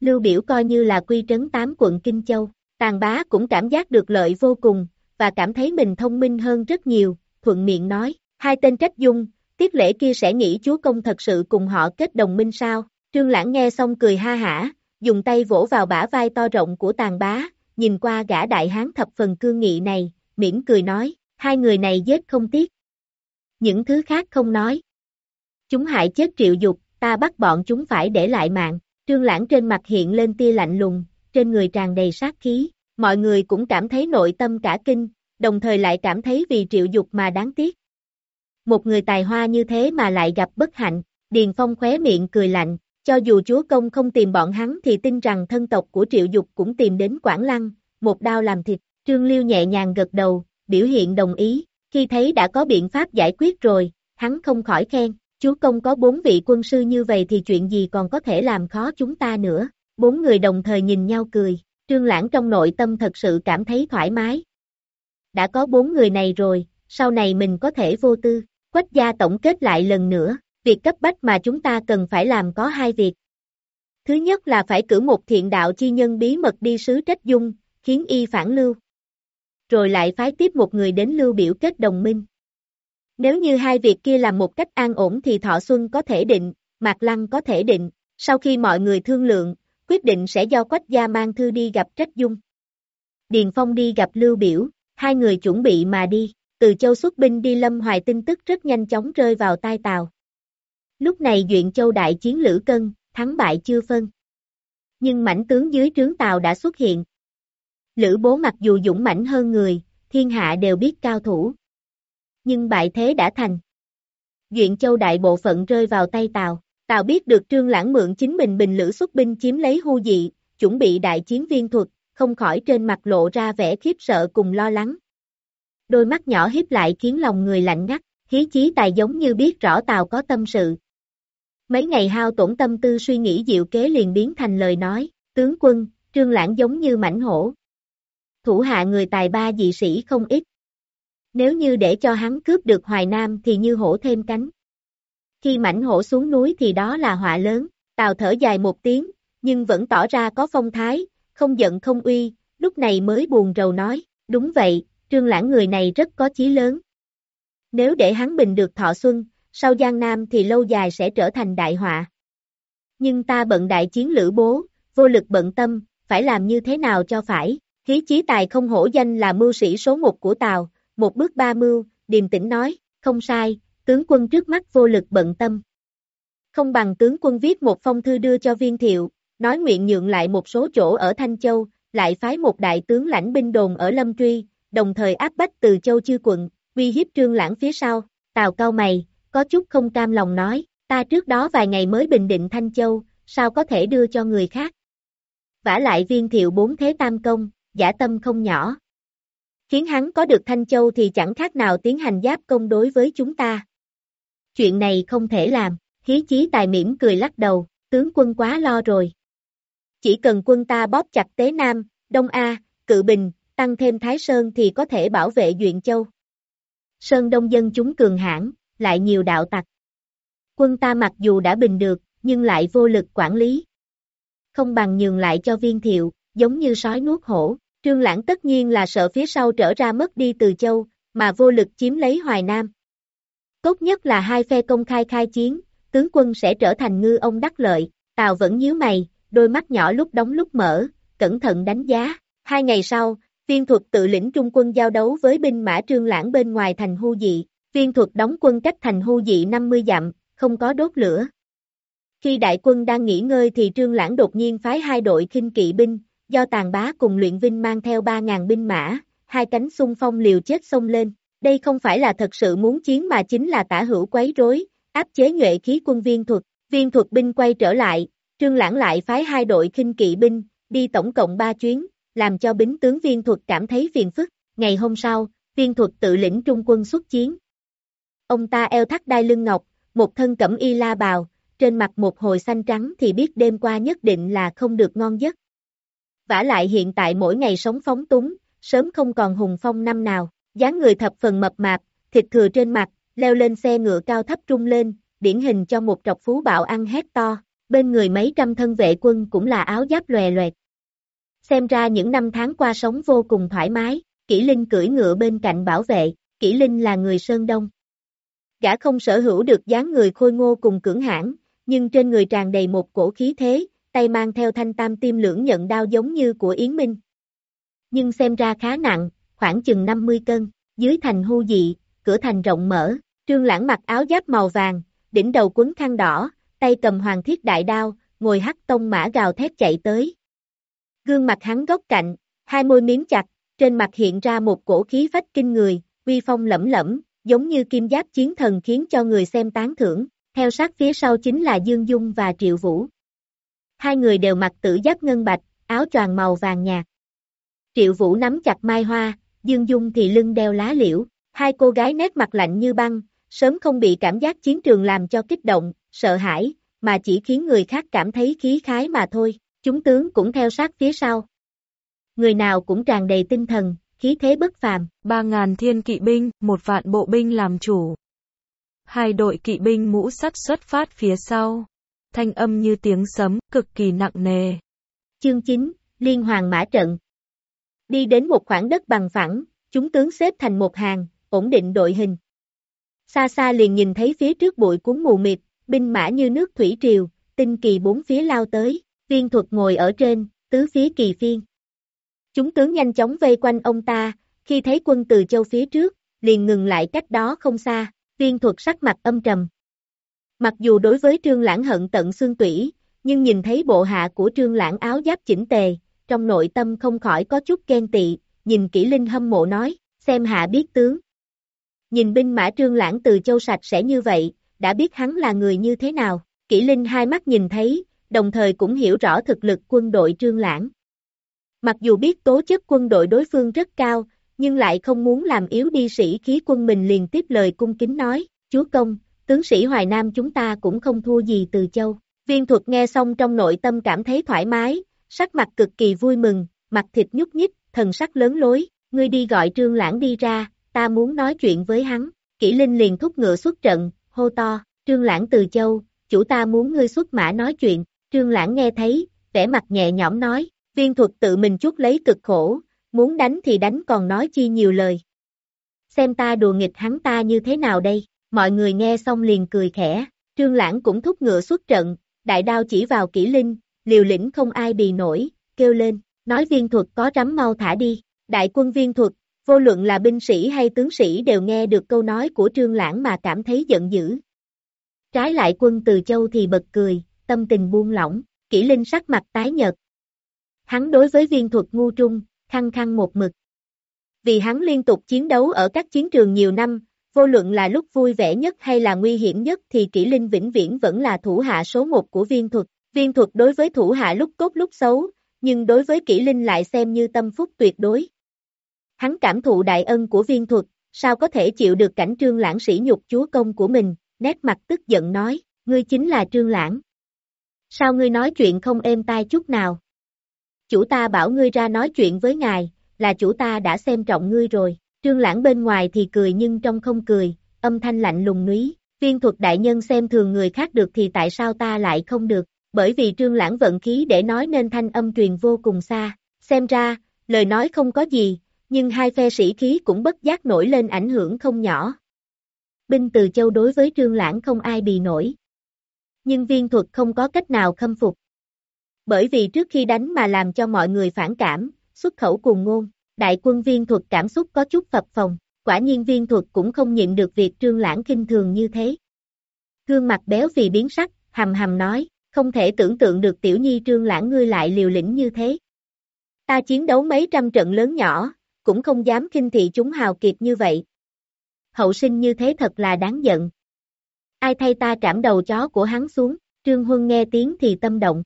Speaker 2: Lưu Biểu coi như là quy trấn tám quận Kinh Châu, Tàn Bá cũng cảm giác được lợi vô cùng, và cảm thấy mình thông minh hơn rất nhiều, thuận miệng nói, hai tên trách dung, tiết lễ kia sẽ nghĩ chúa công thật sự cùng họ kết đồng minh sao, trương lãng nghe xong cười ha hả, dùng tay vỗ vào bả vai to rộng của tàn bá, nhìn qua gã đại hán thập phần cương nghị này, mỉm cười nói, hai người này giết không tiếc. Những thứ khác không nói. Chúng hại chết triệu dục, ta bắt bọn chúng phải để lại mạng, trương lãng trên mặt hiện lên tia lạnh lùng, trên người tràn đầy sát khí, mọi người cũng cảm thấy nội tâm cả kinh, đồng thời lại cảm thấy vì triệu dục mà đáng tiếc. Một người tài hoa như thế mà lại gặp bất hạnh, Điền Phong khóe miệng cười lạnh, cho dù chúa công không tìm bọn hắn thì tin rằng thân tộc của triệu dục cũng tìm đến Quảng Lăng, một đao làm thịt, Trương Liêu nhẹ nhàng gật đầu, biểu hiện đồng ý, khi thấy đã có biện pháp giải quyết rồi, hắn không khỏi khen, chúa công có bốn vị quân sư như vậy thì chuyện gì còn có thể làm khó chúng ta nữa, bốn người đồng thời nhìn nhau cười, Trương Lãng trong nội tâm thật sự cảm thấy thoải mái. Đã có bốn người này rồi, sau này mình có thể vô tư, quách gia tổng kết lại lần nữa, việc cấp bách mà chúng ta cần phải làm có hai việc. Thứ nhất là phải cử một thiện đạo chi nhân bí mật đi sứ trách dung, khiến y phản lưu. Rồi lại phái tiếp một người đến lưu biểu kết đồng minh. Nếu như hai việc kia làm một cách an ổn thì Thọ Xuân có thể định, Mạc Lăng có thể định, sau khi mọi người thương lượng, quyết định sẽ do Quách Gia mang thư đi gặp Trách Dung. Điền Phong đi gặp Lưu Biểu, hai người chuẩn bị mà đi, từ châu xuất binh đi Lâm Hoài tin tức rất nhanh chóng rơi vào tai Tàu. Lúc này Duyện Châu đại chiến Lữ Cân, thắng bại chưa phân. Nhưng mảnh tướng dưới trướng Tàu đã xuất hiện. Lữ bố mặc dù dũng mãnh hơn người, thiên hạ đều biết cao thủ. Nhưng bại thế đã thành. Duyện Châu đại bộ phận rơi vào tay Tàu. Tào biết được trương lãng mượn chính mình bình lữ xuất binh chiếm lấy hưu dị, chuẩn bị đại chiến viên thuật, không khỏi trên mặt lộ ra vẻ khiếp sợ cùng lo lắng. Đôi mắt nhỏ hiếp lại khiến lòng người lạnh ngắt, khí chí tài giống như biết rõ Tào có tâm sự. Mấy ngày hao tổn tâm tư suy nghĩ diệu kế liền biến thành lời nói, tướng quân, trương lãng giống như mảnh hổ. Thủ hạ người tài ba dị sĩ không ít. Nếu như để cho hắn cướp được Hoài Nam thì như hổ thêm cánh. Khi mảnh hổ xuống núi thì đó là họa lớn, Tào thở dài một tiếng, nhưng vẫn tỏ ra có phong thái, không giận không uy, lúc này mới buồn rầu nói, đúng vậy, trương lãng người này rất có chí lớn. Nếu để hắn bình được thọ xuân, sau Giang Nam thì lâu dài sẽ trở thành đại họa. Nhưng ta bận đại chiến lữ bố, vô lực bận tâm, phải làm như thế nào cho phải. Khí chí tài không hổ danh là mưu sĩ số một của Tào, một bước ba mưu, điềm tĩnh nói, không sai, tướng quân trước mắt vô lực bận tâm. Không bằng tướng quân viết một phong thư đưa cho viên thiệu, nói nguyện nhượng lại một số chỗ ở Thanh Châu, lại phái một đại tướng lãnh binh đồn ở Lâm Truy, đồng thời áp bách từ Châu Chư quận, uy hiếp trương lãng phía sau, Tào cao mày, có chút không cam lòng nói, ta trước đó vài ngày mới bình định Thanh Châu, sao có thể đưa cho người khác. vả lại viên thiệu bốn thế tam công, giả tâm không nhỏ. Khiến hắn có được Thanh Châu thì chẳng khác nào tiến hành giáp công đối với chúng ta. Chuyện này không thể làm, khí chí tài mỉm cười lắc đầu, tướng quân quá lo rồi. Chỉ cần quân ta bóp chặt Tế Nam, Đông A, Cự Bình, tăng thêm Thái Sơn thì có thể bảo vệ Duyện Châu. Sơn Đông dân chúng cường hãn, lại nhiều đạo tặc. Quân ta mặc dù đã bình được, nhưng lại vô lực quản lý. Không bằng nhường lại cho viên thiệu, giống như sói nuốt hổ. Trương Lãng tất nhiên là sợ phía sau trở ra mất đi từ châu, mà vô lực chiếm lấy Hoài Nam. Tốt nhất là hai phe công khai khai chiến, tướng quân sẽ trở thành ngư ông đắc lợi, Tào vẫn nhíu mày, đôi mắt nhỏ lúc đóng lúc mở, cẩn thận đánh giá. Hai ngày sau, viên thuật tự lĩnh trung quân giao đấu với binh mã trương lãng bên ngoài thành hưu dị, viên thuật đóng quân cách thành hưu dị 50 dặm, không có đốt lửa. Khi đại quân đang nghỉ ngơi thì trương lãng đột nhiên phái hai đội khinh kỵ binh, do tàn bá cùng luyện vinh mang theo 3.000 binh mã, hai cánh xung phong liều chết xông lên. Đây không phải là thật sự muốn chiến mà chính là tả hữu quấy rối, áp chế nhuệ khí quân viên thuật. Viên thuật binh quay trở lại, trương lãng lại phái hai đội khinh kỵ binh, đi tổng cộng 3 chuyến, làm cho bính tướng viên thuật cảm thấy phiền phức. Ngày hôm sau, viên thuật tự lĩnh trung quân xuất chiến. Ông ta eo thắt đai lưng ngọc, một thân cẩm y la bào, trên mặt một hồi xanh trắng thì biết đêm qua nhất định là không được ngon giấc vả lại hiện tại mỗi ngày sống phóng túng, sớm không còn hùng phong năm nào, dáng người thập phần mập mạp, thịt thừa trên mặt, leo lên xe ngựa cao thấp trung lên, điển hình cho một trọc phú bạo ăn hét to, bên người mấy trăm thân vệ quân cũng là áo giáp lòe loẹt. Xem ra những năm tháng qua sống vô cùng thoải mái, Kỷ Linh cưỡi ngựa bên cạnh bảo vệ, Kỷ Linh là người Sơn Đông. Gã không sở hữu được dáng người khôi ngô cùng cưỡng hãn, nhưng trên người tràn đầy một cổ khí thế, tay mang theo thanh tam tim lưỡng nhận đao giống như của Yến Minh. Nhưng xem ra khá nặng, khoảng chừng 50 cân, dưới thành hưu dị, cửa thành rộng mở, trương lãng mặc áo giáp màu vàng, đỉnh đầu quấn khăn đỏ, tay cầm hoàng thiết đại đao, ngồi hắc tông mã gào thét chạy tới. Gương mặt hắn góc cạnh, hai môi miếm chặt, trên mặt hiện ra một cổ khí phách kinh người, uy phong lẫm lẫm, giống như kim giáp chiến thần khiến cho người xem tán thưởng, theo sát phía sau chính là Dương Dung và Triệu Vũ. Hai người đều mặc tử giáp ngân bạch, áo choàng màu vàng nhạt. Triệu Vũ nắm chặt mai hoa, Dương Dung thì lưng đeo lá liễu, hai cô gái nét mặt lạnh như băng, sớm không bị cảm giác chiến trường làm cho kích động, sợ hãi, mà chỉ khiến người khác cảm thấy khí khái mà thôi, chúng tướng cũng theo sát phía sau. Người nào cũng tràn đầy tinh thần, khí thế bất phàm.
Speaker 3: Ba ngàn thiên kỵ binh, một vạn bộ binh làm chủ. Hai đội kỵ binh mũ sắt xuất phát phía sau. Thanh âm như tiếng sấm, cực kỳ nặng nề.
Speaker 2: Chương 9, Liên Hoàng Mã Trận Đi đến một khoảng đất bằng phẳng, chúng tướng xếp thành một hàng, ổn định đội hình. Xa xa liền nhìn thấy phía trước bụi cuốn mù mịt, binh mã như nước thủy triều, tinh kỳ bốn phía lao tới, viên thuật ngồi ở trên, tứ phía kỳ phiên. Chúng tướng nhanh chóng vây quanh ông ta, khi thấy quân từ châu phía trước, liền ngừng lại cách đó không xa, viên thuật sắc mặt âm trầm. Mặc dù đối với trương lãng hận tận xương tủy, nhưng nhìn thấy bộ hạ của trương lãng áo giáp chỉnh tề, trong nội tâm không khỏi có chút ghen tị, nhìn kỹ linh hâm mộ nói, xem hạ biết tướng. Nhìn binh mã trương lãng từ châu sạch sẽ như vậy, đã biết hắn là người như thế nào, kỹ linh hai mắt nhìn thấy, đồng thời cũng hiểu rõ thực lực quân đội trương lãng. Mặc dù biết tố chất quân đội đối phương rất cao, nhưng lại không muốn làm yếu đi sĩ khí quân mình liền tiếp lời cung kính nói, chúa công, tướng sĩ Hoài Nam chúng ta cũng không thua gì từ châu. Viên thuật nghe xong trong nội tâm cảm thấy thoải mái, sắc mặt cực kỳ vui mừng, mặt thịt nhúc nhích, thần sắc lớn lối, ngươi đi gọi trương lãng đi ra, ta muốn nói chuyện với hắn, kỷ linh liền thúc ngựa xuất trận, hô to, trương lãng từ châu, chủ ta muốn ngươi xuất mã nói chuyện, trương lãng nghe thấy, vẻ mặt nhẹ nhõm nói, viên thuật tự mình chút lấy cực khổ, muốn đánh thì đánh còn nói chi nhiều lời. Xem ta đùa nghịch hắn ta như thế nào đây, mọi người nghe xong liền cười khẽ, trương lãng cũng thúc ngựa xuất trận, đại đao chỉ vào kỷ linh, liều lĩnh không ai bì nổi, kêu lên, nói viên thuật có rắm mau thả đi, đại quân viên thuật, vô luận là binh sĩ hay tướng sĩ đều nghe được câu nói của trương lãng mà cảm thấy giận dữ. Trái lại quân từ châu thì bật cười, tâm tình buông lỏng, kỷ linh sắc mặt tái nhợt. Hắn đối với viên thuật ngu trung, khăng khăng một mực. Vì hắn liên tục chiến đấu ở các chiến trường nhiều năm, vô luận là lúc vui vẻ nhất hay là nguy hiểm nhất thì kỷ linh vĩnh viễn vẫn là thủ hạ số một của viên thuật. Viên thuật đối với thủ hạ lúc tốt lúc xấu, nhưng đối với kỷ linh lại xem như tâm phúc tuyệt đối. Hắn cảm thụ đại ân của viên thuật, sao có thể chịu được cảnh trương lãng sĩ nhục chúa công của mình, nét mặt tức giận nói, ngươi chính là trương lãng. Sao ngươi nói chuyện không êm tai chút nào? Chủ ta bảo ngươi ra nói chuyện với ngài, là chủ ta đã xem trọng ngươi rồi. Trương lãng bên ngoài thì cười nhưng trong không cười, âm thanh lạnh lùng núi, viên thuật đại nhân xem thường người khác được thì tại sao ta lại không được, bởi vì trương lãng vận khí để nói nên thanh âm truyền vô cùng xa, xem ra, lời nói không có gì, nhưng hai phe sĩ khí cũng bất giác nổi lên ảnh hưởng không nhỏ. Binh từ châu đối với trương lãng không ai bì nổi. Nhưng viên thuật không có cách nào khâm phục. Bởi vì trước khi đánh mà làm cho mọi người phản cảm, xuất khẩu cùng ngôn, đại quân viên thuật cảm xúc có chút phập phòng, quả nhiên viên thuật cũng không nhịn được việc trương lãng kinh thường như thế. Gương mặt béo vì biến sắc, hầm hầm nói, không thể tưởng tượng được tiểu nhi trương lãng ngươi lại liều lĩnh như thế. Ta chiến đấu mấy trăm trận lớn nhỏ, cũng không dám kinh thị chúng hào kiệt như vậy. Hậu sinh như thế thật là đáng giận. Ai thay ta trảm đầu chó của hắn xuống, Trương Huân nghe tiếng thì tâm động.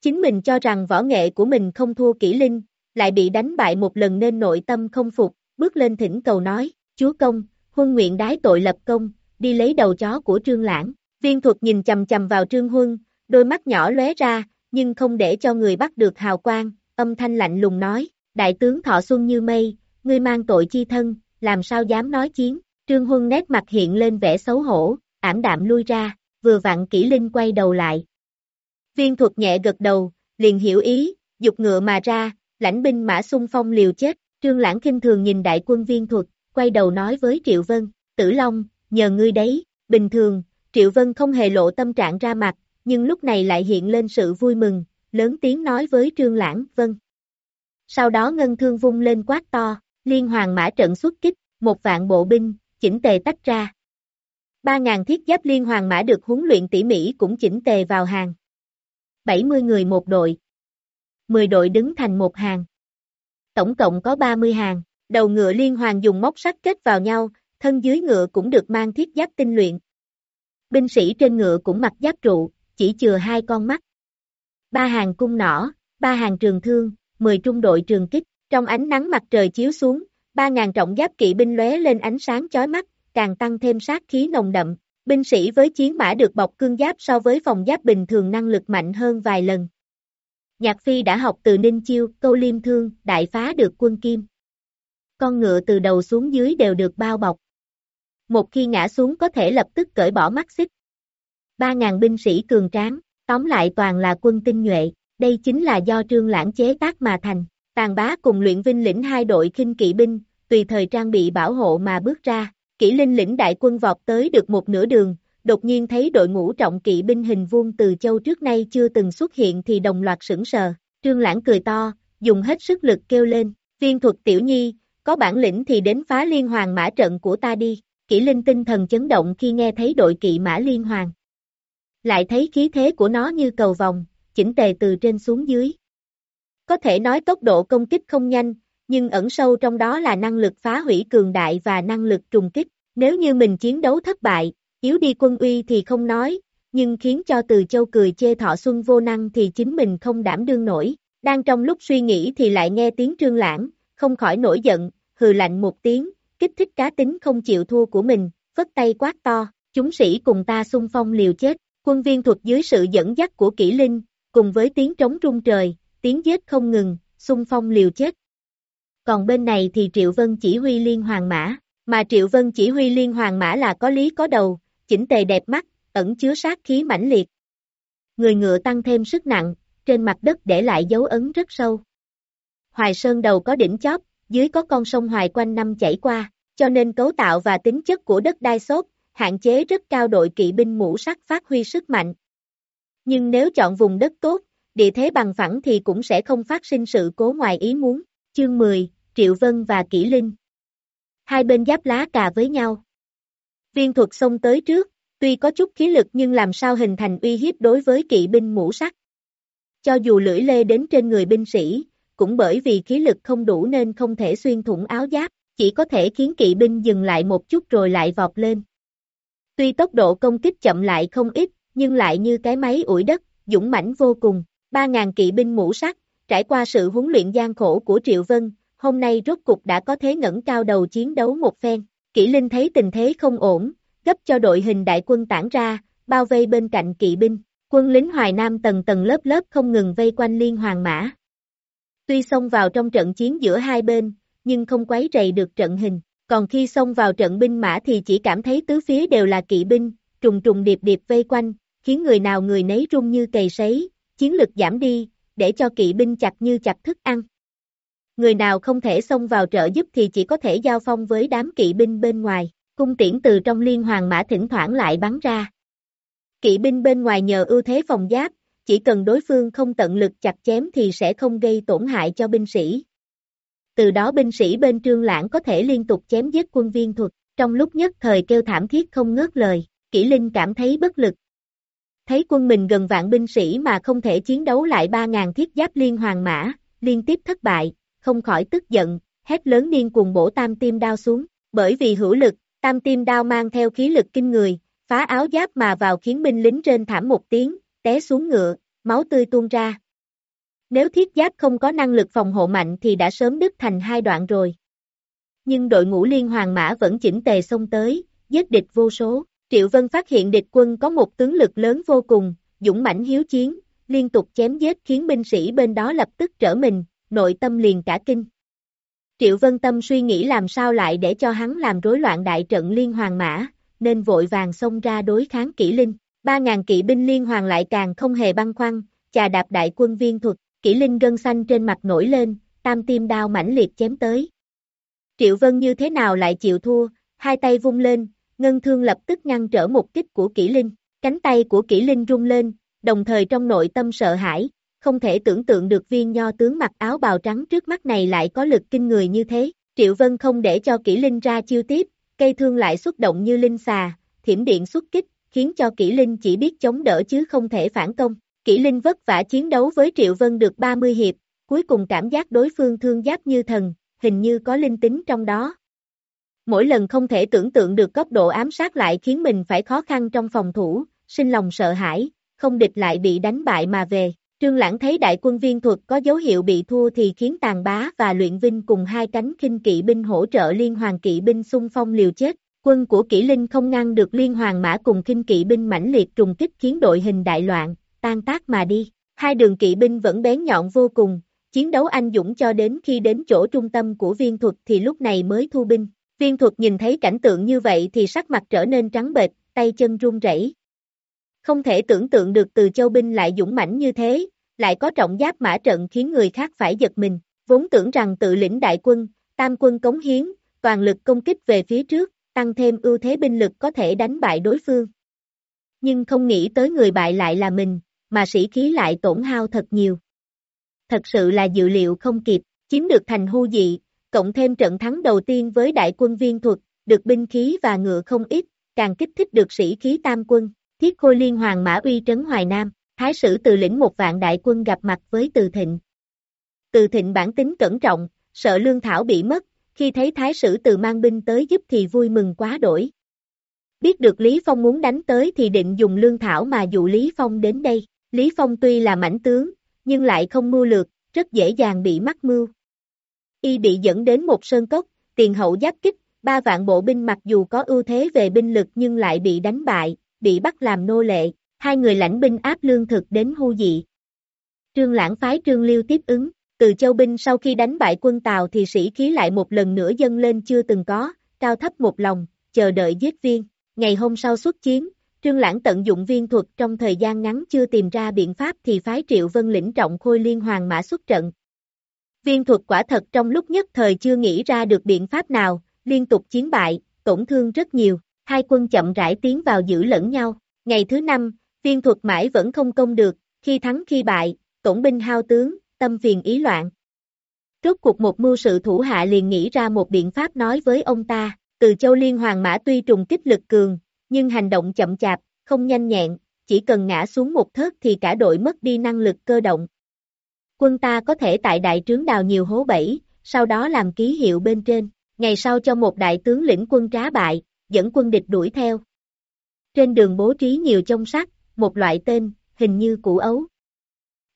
Speaker 2: Chính mình cho rằng võ nghệ của mình không thua kỹ linh, lại bị đánh bại một lần nên nội tâm không phục, bước lên thỉnh cầu nói, chúa công, Huân nguyện đái tội lập công, đi lấy đầu chó của Trương Lãng. Viên thuật nhìn chầm chầm vào Trương Huân, đôi mắt nhỏ lóe ra, nhưng không để cho người bắt được hào quang, âm thanh lạnh lùng nói, đại tướng thọ xuân như mây, ngươi mang tội chi thân, làm sao dám nói chiến, trương huân nét mặt hiện lên vẻ xấu hổ, ảm đạm lui ra, vừa vặn kỹ linh quay đầu lại. Viên thuật nhẹ gật đầu, liền hiểu ý, dục ngựa mà ra, lãnh binh mã xung phong liều chết, trương lãng kinh thường nhìn đại quân viên thuật, quay đầu nói với Triệu Vân, tử long, nhờ ngươi đấy, bình thường, Triệu Vân không hề lộ tâm trạng ra mặt, nhưng lúc này lại hiện lên sự vui mừng, lớn tiếng nói với Trương Lãng, vâng. Sau đó ngân thương vung lên quát to, liên hoàng mã trận xuất kích, một vạn bộ binh, chỉnh tề tách ra. Ba ngàn thiết giáp liên hoàng mã được huấn luyện tỉ mỉ cũng chỉnh tề vào hàng. 70 người một đội. 10 đội đứng thành một hàng. Tổng cộng có 30 hàng, đầu ngựa liên hoàng dùng móc sắt kết vào nhau, thân dưới ngựa cũng được mang thiết giáp tinh luyện. Binh sĩ trên ngựa cũng mặc giáp trụ, chỉ chừa hai con mắt. Ba hàng cung nỏ, ba hàng trường thương, mười trung đội trường kích, trong ánh nắng mặt trời chiếu xuống, ba ngàn trọng giáp kỵ binh lóe lên ánh sáng chói mắt, càng tăng thêm sát khí nồng đậm. Binh sĩ với chiến mã được bọc cương giáp so với phòng giáp bình thường năng lực mạnh hơn vài lần. Nhạc Phi đã học từ Ninh Chiêu, câu liêm thương, đại phá được quân kim. Con ngựa từ đầu xuống dưới đều được bao bọc. Một khi ngã xuống có thể lập tức cởi bỏ mắt xích, 3.000 binh sĩ cường tráng, tóm lại toàn là quân tinh nhuệ, đây chính là do trương lãng chế tác mà thành. Tàn bá cùng luyện vinh lĩnh hai đội khinh kỵ binh, tùy thời trang bị bảo hộ mà bước ra, kỷ linh lĩnh đại quân vọt tới được một nửa đường, đột nhiên thấy đội ngũ trọng kỵ binh hình vuông từ châu trước nay chưa từng xuất hiện thì đồng loạt sững sờ, trương lãng cười to, dùng hết sức lực kêu lên, viên thuật tiểu nhi, có bản lĩnh thì đến phá liên hoàng mã trận của ta đi, kỹ linh tinh thần chấn động khi nghe thấy đội kỵ mã liên hoàng lại thấy khí thế của nó như cầu vòng, chỉnh tề từ trên xuống dưới. Có thể nói tốc độ công kích không nhanh, nhưng ẩn sâu trong đó là năng lực phá hủy cường đại và năng lực trùng kích. Nếu như mình chiến đấu thất bại, yếu đi quân uy thì không nói, nhưng khiến cho từ châu cười chê thọ xuân vô năng thì chính mình không đảm đương nổi. Đang trong lúc suy nghĩ thì lại nghe tiếng trương lãng, không khỏi nổi giận, hừ lạnh một tiếng, kích thích cá tính không chịu thua của mình, vất tay quát to, chúng sĩ cùng ta xung phong liều chết. Quân viên thuộc dưới sự dẫn dắt của kỹ linh, cùng với tiếng trống rung trời, tiếng giết không ngừng, xung phong liều chết. Còn bên này thì Triệu Vân chỉ huy liên hoàng mã, mà Triệu Vân chỉ huy liên hoàng mã là có lý có đầu, chỉnh tề đẹp mắt, ẩn chứa sát khí mãnh liệt. Người ngựa tăng thêm sức nặng, trên mặt đất để lại dấu ấn rất sâu. Hoài Sơn đầu có đỉnh chóp, dưới có con sông Hoài quanh năm chảy qua, cho nên cấu tạo và tính chất của đất đai xốp, hạn chế rất cao đội kỵ binh mũ sắt phát huy sức mạnh. Nhưng nếu chọn vùng đất tốt, địa thế bằng phẳng thì cũng sẽ không phát sinh sự cố ngoài ý muốn. Chương 10, Triệu Vân và Kỷ Linh Hai bên giáp lá cà với nhau. Viên thuật xông tới trước, tuy có chút khí lực nhưng làm sao hình thành uy hiếp đối với kỵ binh mũ sắt. Cho dù lưỡi lê đến trên người binh sĩ, cũng bởi vì khí lực không đủ nên không thể xuyên thủng áo giáp, chỉ có thể khiến kỵ binh dừng lại một chút rồi lại vọt lên. Tuy tốc độ công kích chậm lại không ít, nhưng lại như cái máy ủi đất, dũng mãnh vô cùng. 3.000 kỵ binh mũ sắt, trải qua sự huấn luyện gian khổ của Triệu Vân, hôm nay rốt cục đã có thế ngẩng cao đầu chiến đấu một phen. Kỷ Linh thấy tình thế không ổn, gấp cho đội hình đại quân tản ra, bao vây bên cạnh kỵ binh. Quân lính Hoài Nam tầng tầng lớp lớp không ngừng vây quanh liên hoàng mã. Tuy xông vào trong trận chiến giữa hai bên, nhưng không quấy rầy được trận hình. Còn khi xông vào trận binh mã thì chỉ cảm thấy tứ phía đều là kỵ binh, trùng trùng điệp điệp vây quanh, khiến người nào người nấy rung như cầy sấy, chiến lực giảm đi, để cho kỵ binh chặt như chặt thức ăn. Người nào không thể xông vào trợ giúp thì chỉ có thể giao phong với đám kỵ binh bên ngoài, cung tiễn từ trong liên hoàng mã thỉnh thoảng lại bắn ra. Kỵ binh bên ngoài nhờ ưu thế phòng giáp, chỉ cần đối phương không tận lực chặt chém thì sẽ không gây tổn hại cho binh sĩ. Từ đó binh sĩ bên trương lãng có thể liên tục chém giết quân viên thuật, trong lúc nhất thời kêu thảm thiết không ngớt lời, kỷ linh cảm thấy bất lực, Thấy quân mình gần vạn binh sĩ mà không thể chiến đấu lại 3.000 thiết giáp liên hoàng mã, liên tiếp thất bại, không khỏi tức giận, hét lớn điên cuồng bổ tam tim đao xuống, bởi vì hữu lực, tam tim đao mang theo khí lực kinh người, phá áo giáp mà vào khiến binh lính trên thảm một tiếng, té xuống ngựa, máu tươi tuôn ra. Nếu thiết giáp không có năng lực phòng hộ mạnh thì đã sớm đứt thành hai đoạn rồi. Nhưng đội ngũ liên hoàng mã vẫn chỉnh tề xông tới, giết địch vô số. Triệu Vân phát hiện địch quân có một tướng lực lớn vô cùng, dũng mãnh hiếu chiến, liên tục chém giết khiến binh sĩ bên đó lập tức trở mình, nội tâm liền cả kinh. Triệu Vân Tâm suy nghĩ làm sao lại để cho hắn làm rối loạn đại trận liên hoàng mã, nên vội vàng xông ra đối kháng Kỷ linh. Ba ngàn kỵ binh liên hoàng lại càng không hề băng khoăn, chà đạp đại quân viên thuật, Kỷ linh gân xanh trên mặt nổi lên, tam tim đao mãnh liệt chém tới. Triệu Vân như thế nào lại chịu thua, hai tay vung lên, ngân thương lập tức ngăn trở một kích của kỷ linh, cánh tay của kỷ linh rung lên, đồng thời trong nội tâm sợ hãi, không thể tưởng tượng được viên nho tướng mặc áo bào trắng trước mắt này lại có lực kinh người như thế. Triệu Vân không để cho kỷ linh ra chiêu tiếp, cây thương lại xuất động như linh xà, thiểm điện xuất kích, khiến cho kỷ linh chỉ biết chống đỡ chứ không thể phản công. Kỷ linh vất vả chiến đấu với Triệu Vân được 30 hiệp, cuối cùng cảm giác đối phương thương giáp như thần, hình như có linh tính trong đó, Mỗi lần không thể tưởng tượng được cấp độ ám sát lại khiến mình phải khó khăn trong phòng thủ, sinh lòng sợ hãi, không địch lại bị đánh bại mà về. Trương Lãng thấy đại quân viên thuật có dấu hiệu bị thua thì khiến tàn bá và luyện vinh cùng hai cánh kinh kỵ binh hỗ trợ liên hoàng kỵ binh xung phong liều chết. Quân của kỷ linh không ngăn được liên hoàng mã cùng kinh kỵ binh mãnh liệt trùng kích khiến đội hình đại loạn, tan tác mà đi. Hai đường kỵ binh vẫn bén nhọn vô cùng, chiến đấu anh dũng cho đến khi đến chỗ trung tâm của viên thuật thì lúc này mới thu binh. Viên thuật nhìn thấy cảnh tượng như vậy thì sắc mặt trở nên trắng bệch, tay chân run rẩy. Không thể tưởng tượng được từ châu binh lại dũng mãnh như thế, lại có trọng giáp mã trận khiến người khác phải giật mình, vốn tưởng rằng tự lĩnh đại quân, tam quân cống hiến, toàn lực công kích về phía trước, tăng thêm ưu thế binh lực có thể đánh bại đối phương. Nhưng không nghĩ tới người bại lại là mình, mà sĩ khí lại tổn hao thật nhiều. Thật sự là dự liệu không kịp, chiếm được thành hưu dị, cộng thêm trận thắng đầu tiên với đại quân viên thuật, được binh khí và ngựa không ít, càng kích thích được sĩ khí tam quân, thiết khôi liên hoàng mã uy trấn Hoài Nam, thái sử từ lĩnh một vạn đại quân gặp mặt với từ thịnh. Từ thịnh bản tính cẩn trọng, sợ lương thảo bị mất, khi thấy thái sử từ mang binh tới giúp thì vui mừng quá đổi. Biết được Lý Phong muốn đánh tới thì định dùng lương thảo mà dụ Lý Phong đến đây. Lý Phong tuy là mảnh tướng, nhưng lại không mưu lược, rất dễ dàng bị mắc mưu. Y bị dẫn đến một sơn cốc, tiền hậu giáp kích, ba vạn bộ binh mặc dù có ưu thế về binh lực nhưng lại bị đánh bại, bị bắt làm nô lệ, hai người lãnh binh áp lương thực đến hưu dị. Trương Lãng phái Trương Liêu tiếp ứng, từ châu binh sau khi đánh bại quân Tào thì sĩ khí lại một lần nữa dâng lên chưa từng có, cao thấp một lòng, chờ đợi giết viên. Ngày hôm sau xuất chiến, Trương Lãng tận dụng viên thuật trong thời gian ngắn chưa tìm ra biện pháp thì phái Triệu Vân lĩnh trọng khôi liên hoàng mã xuất trận. Viên thuật quả thật trong lúc nhất thời chưa nghĩ ra được biện pháp nào, liên tục chiến bại, tổn thương rất nhiều, hai quân chậm rãi tiến vào giữ lẫn nhau. Ngày thứ năm, viên thuật mãi vẫn không công được, khi thắng khi bại, tổn binh hao tướng, tâm phiền ý loạn. Rốt cuộc một mưu sự thủ hạ liền nghĩ ra một biện pháp nói với ông ta, từ châu liên hoàng mã tuy trùng kích lực cường, nhưng hành động chậm chạp, không nhanh nhẹn, chỉ cần ngã xuống một thớt thì cả đội mất đi năng lực cơ động. Quân ta có thể tại đại trướng đào nhiều hố bẫy, sau đó làm ký hiệu bên trên, ngày sau cho một đại tướng lĩnh quân trá bại, dẫn quân địch đuổi theo. Trên đường bố trí nhiều chông sắt, một loại tên, hình như củ ấu.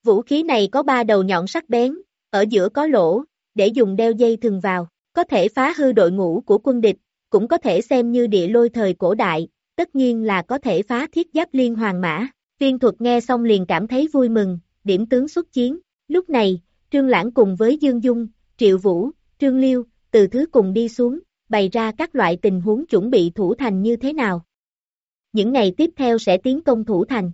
Speaker 2: Vũ khí này có ba đầu nhọn sắc bén, ở giữa có lỗ, để dùng đeo dây thừng vào, có thể phá hư đội ngũ của quân địch, cũng có thể xem như địa lôi thời cổ đại, tất nhiên là có thể phá thiết giáp liên hoàng mã. Viên thuật nghe xong liền cảm thấy vui mừng, điểm tướng xuất chiến. Lúc này, Trương Lãng cùng với Dương Dung, Triệu Vũ, Trương Liêu, từ thứ cùng đi xuống, bày ra các loại tình huống chuẩn bị thủ thành như thế nào. Những ngày tiếp theo sẽ tiến công thủ thành.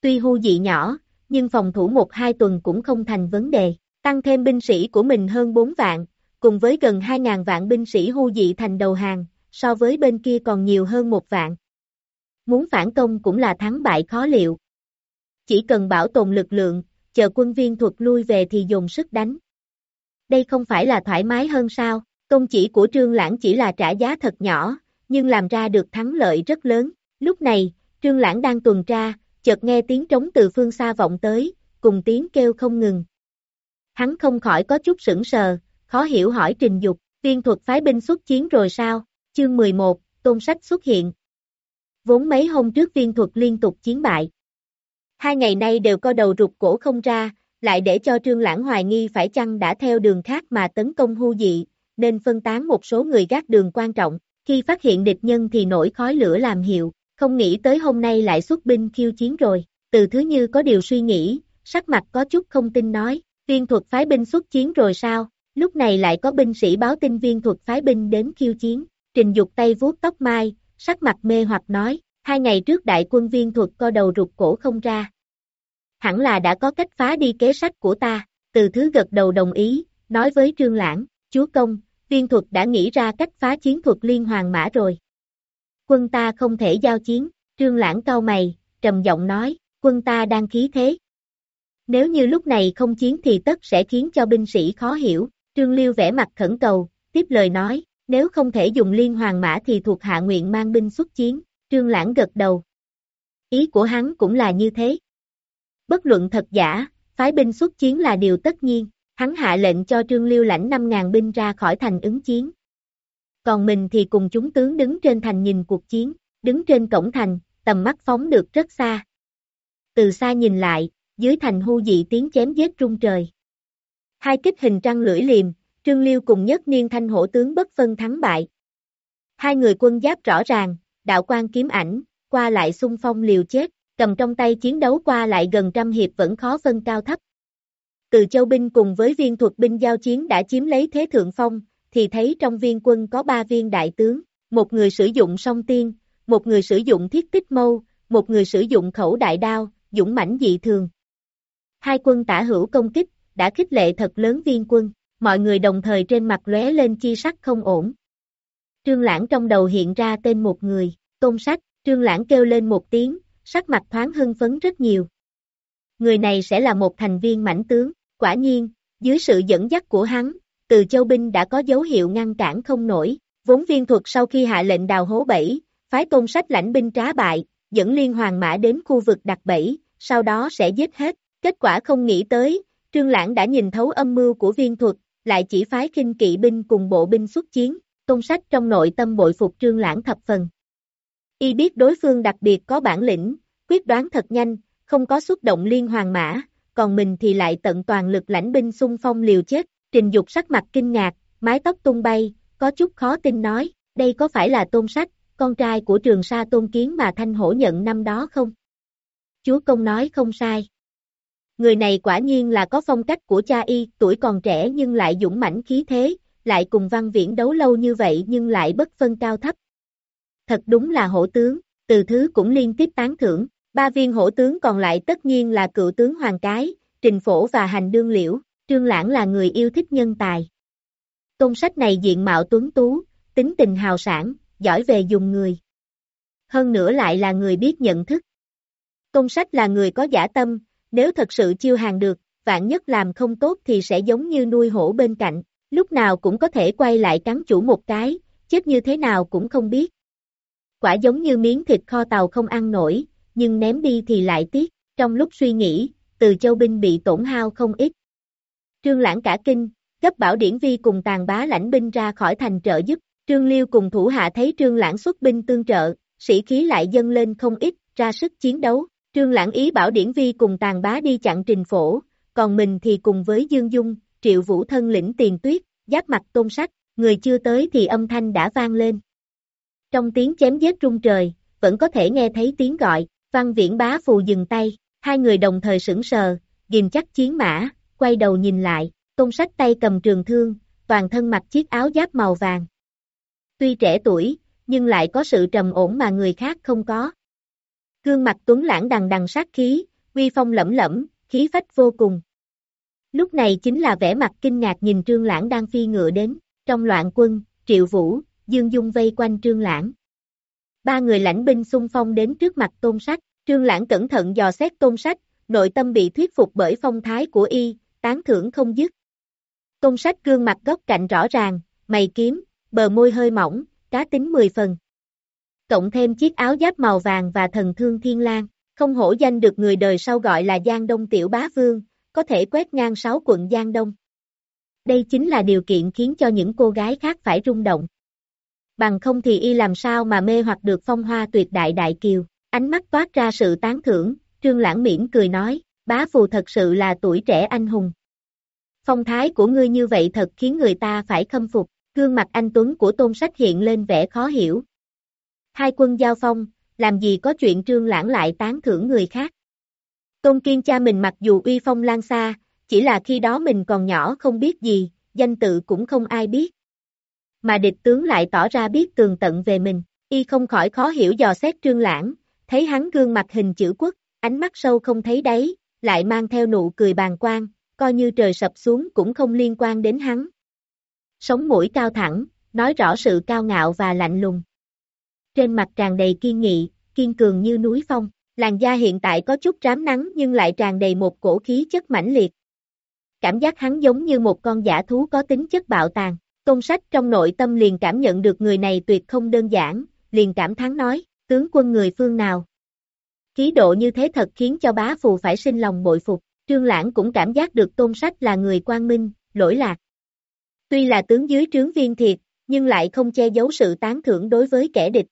Speaker 2: Tuy hưu dị nhỏ, nhưng phòng thủ một hai tuần cũng không thành vấn đề. Tăng thêm binh sĩ của mình hơn 4 vạn, cùng với gần 2.000 vạn binh sĩ hưu dị thành đầu hàng, so với bên kia còn nhiều hơn một vạn. Muốn phản công cũng là thắng bại khó liệu. Chỉ cần bảo tồn lực lượng, chờ quân viên thuật lui về thì dùng sức đánh. Đây không phải là thoải mái hơn sao, công chỉ của Trương Lãng chỉ là trả giá thật nhỏ, nhưng làm ra được thắng lợi rất lớn. Lúc này, Trương Lãng đang tuần tra, chợt nghe tiếng trống từ phương xa vọng tới, cùng tiếng kêu không ngừng. Hắn không khỏi có chút sững sờ, khó hiểu hỏi trình dục, tiên thuật phái binh xuất chiến rồi sao? Chương 11, Tôn Sách xuất hiện. Vốn mấy hôm trước viên thuật liên tục chiến bại. Hai ngày nay đều co đầu rụt cổ không ra, lại để cho Trương Lãng hoài nghi phải chăng đã theo đường khác mà tấn công hưu dị, nên phân tán một số người gác đường quan trọng, khi phát hiện địch nhân thì nổi khói lửa làm hiệu, không nghĩ tới hôm nay lại xuất binh khiêu chiến rồi, từ thứ như có điều suy nghĩ, sắc mặt có chút không tin nói, viên thuật phái binh xuất chiến rồi sao, lúc này lại có binh sĩ báo tin viên thuật phái binh đến khiêu chiến, Trình Dục tay vuốt tóc mai, sắc mặt mê hoặc nói, hai ngày trước đại quân viên thuật co đầu rụt cổ không ra. Hẳn là đã có cách phá đi kế sách của ta, từ thứ gật đầu đồng ý, nói với Trương Lãng, chúa công, viên thuật đã nghĩ ra cách phá chiến thuật liên hoàng mã rồi. Quân ta không thể giao chiến, Trương Lãng cau mày, trầm giọng nói, quân ta đang khí thế. Nếu như lúc này không chiến thì tất sẽ khiến cho binh sĩ khó hiểu, Trương Liêu vẽ mặt khẩn cầu, tiếp lời nói, nếu không thể dùng liên hoàng mã thì thuộc hạ nguyện mang binh xuất chiến, trương lãng gật đầu. Ý của hắn cũng là như thế. Bất luận thật giả, phái binh xuất chiến là điều tất nhiên, hắn hạ lệnh cho trương liêu lãnh 5.000 binh ra khỏi thành ứng chiến. Còn mình thì cùng chúng tướng đứng trên thành nhìn cuộc chiến, đứng trên cổng thành, tầm mắt phóng được rất xa. Từ xa nhìn lại, dưới thành hưu dị tiếng chém giết rung trời. Hai kích hình trăng lưỡi liềm, Trương Liêu cùng nhất niên thanh hổ tướng bất phân thắng bại. Hai người quân giáp rõ ràng, đạo quan kiếm ảnh, qua lại xung phong liều chết, cầm trong tay chiến đấu qua lại gần trăm hiệp vẫn khó phân cao thấp. Từ châu binh cùng với viên thuật binh giao chiến đã chiếm lấy thế thượng phong, thì thấy trong viên quân có ba viên đại tướng, một người sử dụng song tiên, một người sử dụng thiết tích mâu, một người sử dụng khẩu đại đao, dũng mãnh dị thường. Hai quân tả hữu công kích, đã khích lệ thật lớn viên quân mọi người đồng thời trên mặt lóe lên chi sắc không ổn. Trương Lãng trong đầu hiện ra tên một người, tôn sách, Trương Lãng kêu lên một tiếng, sắc mặt thoáng hưng phấn rất nhiều. Người này sẽ là một thành viên mãnh tướng, quả nhiên, dưới sự dẫn dắt của hắn, từ châu binh đã có dấu hiệu ngăn cản không nổi, vốn viên thuật sau khi hạ lệnh đào hố bẫy, phái tôn sách lãnh binh trá bại, dẫn liên hoàng mã đến khu vực đặt bẫy, sau đó sẽ giết hết, kết quả không nghĩ tới, Trương Lãng đã nhìn thấu âm mưu của viên thuật, lại chỉ phái kinh kỵ binh cùng bộ binh xuất chiến, Tôn sách trong nội tâm bội phục trương lãng thập phần. Y biết đối phương đặc biệt có bản lĩnh, quyết đoán thật nhanh, không có xuất động liên hoàng mã, còn mình thì lại tận toàn lực lãnh binh xung phong liều chết, trình dục sắc mặt kinh ngạc, mái tóc tung bay, có chút khó tin nói, đây có phải là tôn sách, con trai của trường sa tôn kiến mà thanh hổ nhận năm đó không? Chúa công nói không sai. người này quả nhiên là có phong cách của cha y, tuổi còn trẻ nhưng lại dũng mãnh khí thế, lại cùng văn viễn đấu lâu như vậy nhưng lại bất phân cao thấp. Thật đúng là hổ tướng, từ thứ cũng liên tiếp tán thưởng, ba viên hổ tướng còn lại tất nhiên là cựu tướng Hoàng Cái, Trình Phổ và Hành Đương Liễu, Trương Lãng là người yêu thích nhân tài. Công sách này diện mạo tuấn tú, tính tình hào sản, giỏi về dùng người. Hơn nữa lại là người biết nhận thức. Công sách là người có giả tâm, nếu thật sự chiêu hàng được, vạn nhất làm không tốt thì sẽ giống như nuôi hổ bên cạnh, lúc nào cũng có thể quay lại cắn chủ một cái, chết như thế nào cũng không biết. Quả giống như miếng thịt kho tàu không ăn nổi, nhưng ném đi thì lại tiếc, trong lúc suy nghĩ, từ châu binh bị tổn hao không ít. Trương Lãng cả kinh, cấp bảo điển vi cùng tàn bá lãnh binh ra khỏi thành trợ giúp, Trương Liêu cùng thủ hạ thấy Trương Lãng xuất binh tương trợ, sĩ khí lại dâng lên không ít, ra sức chiến đấu, Trương Lãng ý bảo điển vi cùng tàn bá đi chặn trình phổ, còn mình thì cùng với Dương Dung, Triệu Vũ thân lĩnh tiền tuyết, giáp mặt tôn sách, người chưa tới thì âm thanh đã vang lên. Trong tiếng chém giết rung trời, vẫn có thể nghe thấy tiếng gọi, văn viễn bá phù dừng tay, hai người đồng thời sững sờ, ghim chắc chiến mã, quay đầu nhìn lại, tôn sách tay cầm trường thương, toàn thân mặc chiếc áo giáp màu vàng. Tuy trẻ tuổi, nhưng lại có sự trầm ổn mà người khác không có. Gương mặt tuấn lãng đằng đằng sát khí, uy phong lẫm lẫm, khí phách vô cùng. Lúc này chính là vẻ mặt kinh ngạc nhìn Trương Lãng đang phi ngựa đến, trong loạn quân, Triệu Vũ, Dương Dung vây quanh Trương Lãng. Ba người lãnh binh xung phong đến trước mặt tôn sách, Trương Lãng cẩn thận dò xét tôn sách, nội tâm bị thuyết phục bởi phong thái của y, tán thưởng không dứt. Tôn sách gương mặt góc cạnh rõ ràng, mày kiếm, bờ môi hơi mỏng, cá tính 10 phần. Cộng thêm chiếc áo giáp màu vàng và thần thương thiên lang, không hổ danh được người đời sau gọi là Giang Đông Tiểu Bá Vương, có thể quét ngang sáu quận Giang Đông. Đây chính là điều kiện khiến cho những cô gái khác phải rung động. Bằng không thì y làm sao mà mê hoặc được phong hoa tuyệt đại đại kiều, ánh mắt toát ra sự tán thưởng, trương lãng mỉm cười nói, bá phù thật sự là tuổi trẻ anh hùng. Phong thái của ngươi như vậy thật khiến người ta phải khâm phục, gương mặt anh Tuấn của tôn sách hiện lên vẻ khó hiểu. Hai quân giao phong, làm gì có chuyện trương lãng lại tán thưởng người khác. Tôn Kiên cha mình mặc dù uy phong lan xa, chỉ là khi đó mình còn nhỏ không biết gì, danh tự cũng không ai biết. Mà địch tướng lại tỏ ra biết tường tận về mình, y không khỏi khó hiểu dò xét trương lãng, thấy hắn gương mặt hình chữ quốc, ánh mắt sâu không thấy đáy, lại mang theo nụ cười bàn quan, coi như trời sập xuống cũng không liên quan đến hắn. Sống mũi cao thẳng, nói rõ sự cao ngạo và lạnh lùng. Trên mặt tràn đầy kiên nghị, kiên cường như núi phong. Làn da hiện tại có chút rám nắng nhưng lại tràn đầy một cổ khí chất mãnh liệt. Cảm giác hắn giống như một con giả thú có tính chất bạo tàn. Tôn sách trong nội tâm liền cảm nhận được người này tuyệt không đơn giản, liền cảm thán nói, tướng quân người phương nào. Khí độ như thế thật khiến cho bá phù phải sinh lòng bội phục, trương lãng cũng cảm giác được tôn sách là người quang minh, lỗi lạc. Tuy là tướng dưới trướng viên thiệt, nhưng lại không che giấu sự tán thưởng đối với kẻ địch.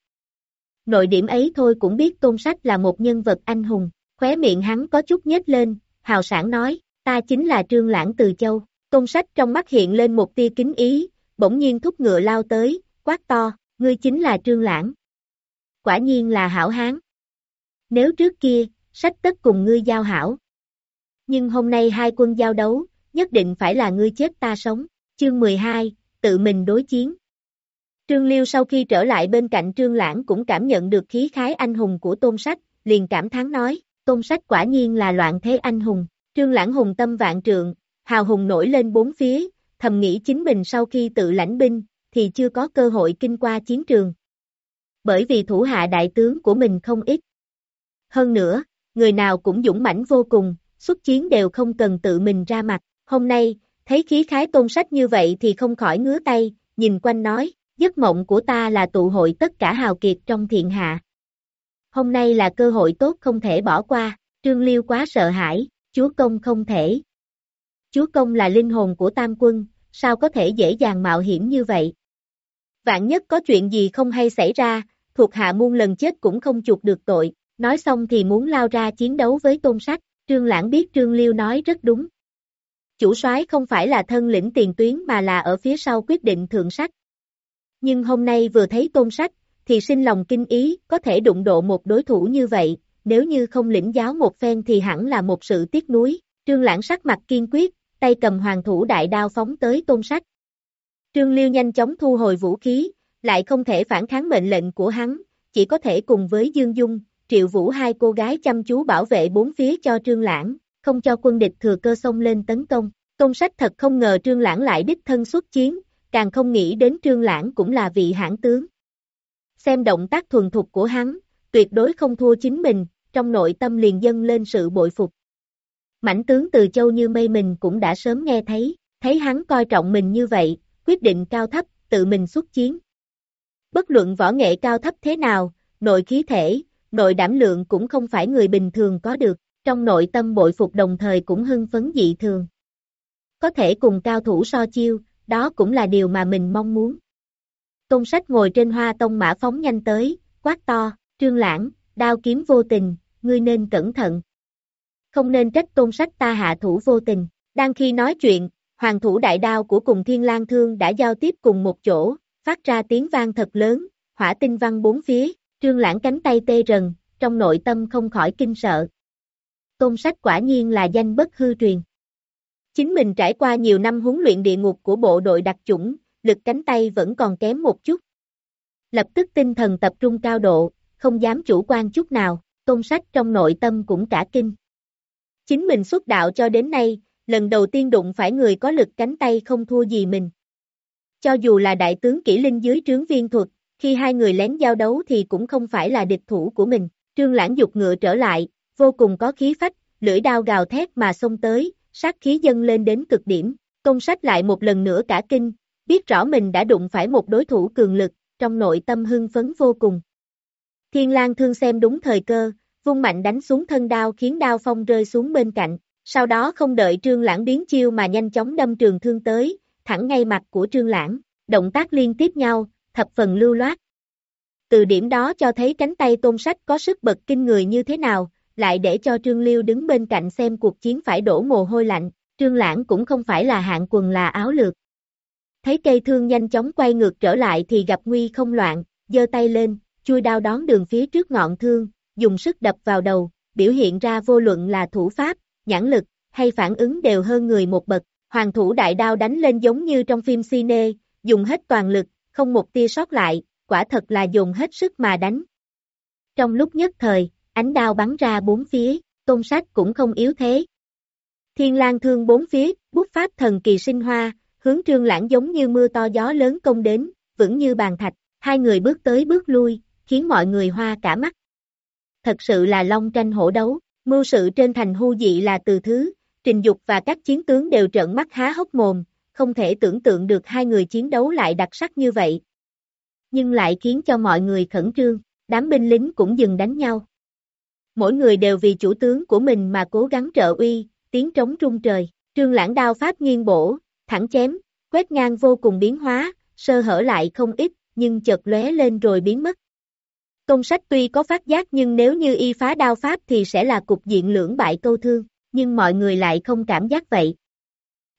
Speaker 2: Nội điểm ấy thôi cũng biết tôn sách là một nhân vật anh hùng, khóe miệng hắn có chút nhếch lên, hào sản nói, ta chính là trương lãng từ châu, tôn sách trong mắt hiện lên một tia kính ý, bỗng nhiên thúc ngựa lao tới, quát to, ngươi chính là trương lãng. Quả nhiên là hảo hán. Nếu trước kia, sách tất cùng ngươi giao hảo. Nhưng hôm nay hai quân giao đấu, nhất định phải là ngươi chết ta sống. Chương 12, tự mình đối chiến. Trương Liêu sau khi trở lại bên cạnh Trương Lãng cũng cảm nhận được khí khái anh hùng của Tôn Sách, liền cảm thán nói, Tôn Sách quả nhiên là loạn thế anh hùng. Trương Lãng hùng tâm vạn trượng, hào hùng nổi lên bốn phía, thầm nghĩ chính mình sau khi tự lãnh binh, thì chưa có cơ hội kinh qua chiến trường. Bởi vì thủ hạ đại tướng của mình không ít. Hơn nữa, người nào cũng dũng mãnh vô cùng, xuất chiến đều không cần tự mình ra mặt. Hôm nay, thấy khí khái tôn sách như vậy thì không khỏi ngứa tay, nhìn quanh nói, giấc mộng của ta là tụ hội tất cả hào kiệt trong thiện hạ. Hôm nay là cơ hội tốt không thể bỏ qua, Trương Liêu quá sợ hãi, chúa công không thể. Chúa công là linh hồn của tam quân, sao có thể dễ dàng mạo hiểm như vậy? Vạn nhất có chuyện gì không hay xảy ra, thuộc hạ muôn lần chết cũng không chuộc được tội, nói xong thì muốn lao ra chiến đấu với tôn sách, Trương Lãng biết Trương Liêu nói rất đúng. Chủ soái không phải là thân lĩnh tiền tuyến mà là ở phía sau quyết định thượng sách, nhưng hôm nay vừa thấy tôn sách, thì sinh lòng kinh ý, có thể đụng độ một đối thủ như vậy, nếu như không lĩnh giáo một phen thì hẳn là một sự tiếc nuối. Trương Lãng sắc mặt kiên quyết, tay cầm hoàng thủ đại đao phóng tới tôn sách. Trương Liêu nhanh chóng thu hồi vũ khí, lại không thể phản kháng mệnh lệnh của hắn, chỉ có thể cùng với Dương Dung, Triệu Vũ hai cô gái chăm chú bảo vệ bốn phía cho Trương Lãng, không cho quân địch thừa cơ xông lên tấn công. Tôn sách thật không ngờ Trương Lãng lại đích thân xuất chiến, càng không nghĩ đến Trương Lãng cũng là vị hãn tướng. Xem động tác thuần thục của hắn, tuyệt đối không thua chính mình, trong nội tâm liền dâng lên sự bội phục. Mảnh tướng từ châu như mây mình cũng đã sớm nghe thấy, thấy hắn coi trọng mình như vậy, quyết định cao thấp, tự mình xuất chiến. Bất luận võ nghệ cao thấp thế nào, nội khí thể, nội đảm lượng cũng không phải người bình thường có được, trong nội tâm bội phục đồng thời cũng hưng phấn dị thường. Có thể cùng cao thủ so chiêu, đó cũng là điều mà mình mong muốn. Tôn sách ngồi trên hoa tông mã phóng nhanh tới, quát to, trương lãng, đao kiếm vô tình, ngươi nên cẩn thận. Không nên trách tôn sách ta hạ thủ vô tình. Đang khi nói chuyện, hoàng thủ đại đao của cùng thiên lang thương đã giao tiếp cùng một chỗ, phát ra tiếng vang thật lớn, hỏa tinh văng bốn phía, trương lãng cánh tay tê rần, trong nội tâm không khỏi kinh sợ. Tôn sách quả nhiên là danh bất hư truyền. Chính mình trải qua nhiều năm huấn luyện địa ngục của bộ đội đặc chủng, lực cánh tay vẫn còn kém một chút. Lập tức tinh thần tập trung cao độ, không dám chủ quan chút nào, tôn sách trong nội tâm cũng cả kinh. Chính mình xuất đạo cho đến nay, lần đầu tiên đụng phải người có lực cánh tay không thua gì mình. Cho dù là đại tướng kỹ linh dưới trướng viên thuật, khi hai người lén giao đấu thì cũng không phải là địch thủ của mình. Trương Lãng dục ngựa trở lại, vô cùng có khí phách, lưỡi đao gào thét mà xông tới, sát khí dâng lên đến cực điểm. Công sách lại một lần nữa cả kinh, biết rõ mình đã đụng phải một đối thủ cường lực, trong nội tâm hưng phấn vô cùng. Thiên lang thương xem đúng thời cơ, vung mạnh đánh xuống thân đao khiến đao phong rơi xuống bên cạnh, sau đó không đợi trương lãng biến chiêu mà nhanh chóng đâm trường thương tới, thẳng ngay mặt của trương lãng, động tác liên tiếp nhau, thập phần lưu loát. Từ điểm đó cho thấy cánh tay tôn sách có sức bật kinh người như thế nào, lại để cho Trương Liêu đứng bên cạnh xem cuộc chiến phải đổ mồ hôi lạnh, Trương Lãng cũng không phải là hạng quần là áo lược. Thấy cây thương nhanh chóng quay ngược trở lại thì gặp nguy không loạn, giơ tay lên, chui đao đón đường phía trước ngọn thương, dùng sức đập vào đầu, biểu hiện ra vô luận là thủ pháp, nhãn lực, hay phản ứng đều hơn người một bậc. Hoàng thủ đại đao đánh lên giống như trong phim cine, dùng hết toàn lực, không một tia sót lại, quả thật là dùng hết sức mà đánh. Trong lúc nhất thời, ánh đao bắn ra bốn phía, tôn sách cũng không yếu thế. Thiên lang thương bốn phía, bút pháp thần kỳ sinh hoa, hướng trương lãng giống như mưa to gió lớn công đến, vững như bàn thạch, hai người bước tới bước lui, khiến mọi người hoa cả mắt. Thật sự là long tranh hổ đấu, mưu sự trên thành hưu dị là từ thứ, trình dục và các chiến tướng đều trợn mắt há hốc mồm, không thể tưởng tượng được hai người chiến đấu lại đặc sắc như vậy. Nhưng lại khiến cho mọi người khẩn trương, đám binh lính cũng dừng đánh nhau. Mỗi người đều vì chủ tướng của mình mà cố gắng trợ uy, tiếng trống trung trời, trương lãng đao pháp nghiêng bổ, thẳng chém, quét ngang vô cùng biến hóa, sơ hở lại không ít, nhưng chợt lóe lên rồi biến mất. Công sách tuy có phát giác nhưng nếu như y phá đao pháp thì sẽ là cục diện lưỡng bại câu thương, nhưng mọi người lại không cảm giác vậy.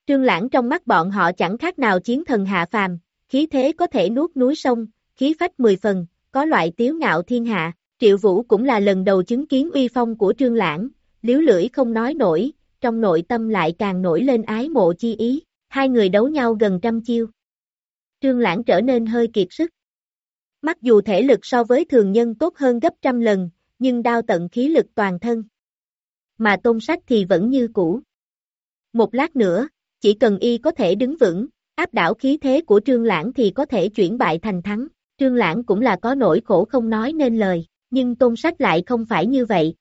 Speaker 2: Trương Lãng trong mắt bọn họ chẳng khác nào chiến thần hạ phàm, khí thế có thể nuốt núi sông, khí phách mười phần, có loại tiếu ngạo thiên hạ. Triệu Vũ cũng là lần đầu chứng kiến uy phong của Trương Lãng, liếu lưỡi không nói nổi, trong nội tâm lại càng nổi lên ái mộ chi ý, hai người đấu nhau gần trăm chiêu. Trương Lãng trở nên hơi kiệt sức. Mặc dù thể lực so với thường nhân tốt hơn gấp trăm lần, nhưng đao tận khí lực toàn thân. Mà tôn sách thì vẫn như cũ. Một lát nữa, chỉ cần y có thể đứng vững, áp đảo khí thế của Trương Lãng thì có thể chuyển bại thành thắng. Trương Lãng cũng là có nỗi khổ không nói nên lời, nhưng tôn sách lại không phải như vậy.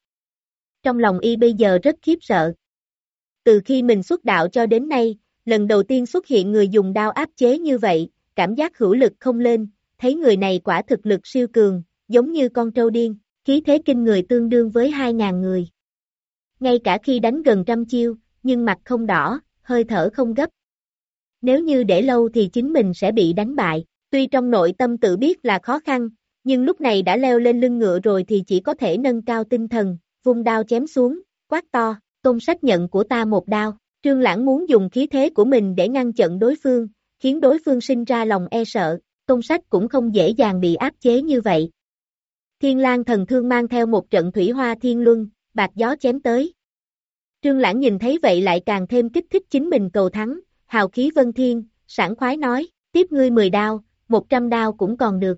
Speaker 2: Trong lòng y bây giờ rất khiếp sợ. Từ khi mình xuất đạo cho đến nay, lần đầu tiên xuất hiện người dùng đao áp chế như vậy, cảm giác hữu lực không lên, thấy người này quả thực lực siêu cường, giống như con trâu điên, khí thế kinh người tương đương với 2.000 người. Ngay cả khi đánh gần trăm chiêu, nhưng mặt không đỏ, hơi thở không gấp. Nếu như để lâu thì chính mình sẽ bị đánh bại, tuy trong nội tâm tự biết là khó khăn, nhưng lúc này đã leo lên lưng ngựa rồi thì chỉ có thể nâng cao tinh thần, vung đao chém xuống, quát to, tôn sách nhận của ta một đao. Trương Lãng muốn dùng khí thế của mình để ngăn chặn đối phương, khiến đối phương sinh ra lòng e sợ, tôn sách cũng không dễ dàng bị áp chế như vậy. Thiên lang thần thương mang theo một trận thủy hoa thiên luân, bạc gió chém tới. Trương Lãng nhìn thấy vậy lại càng thêm kích thích chính mình cầu thắng, hào khí vân thiên, sảng khoái nói, tiếp ngươi 10 đao, 100 đao cũng còn được.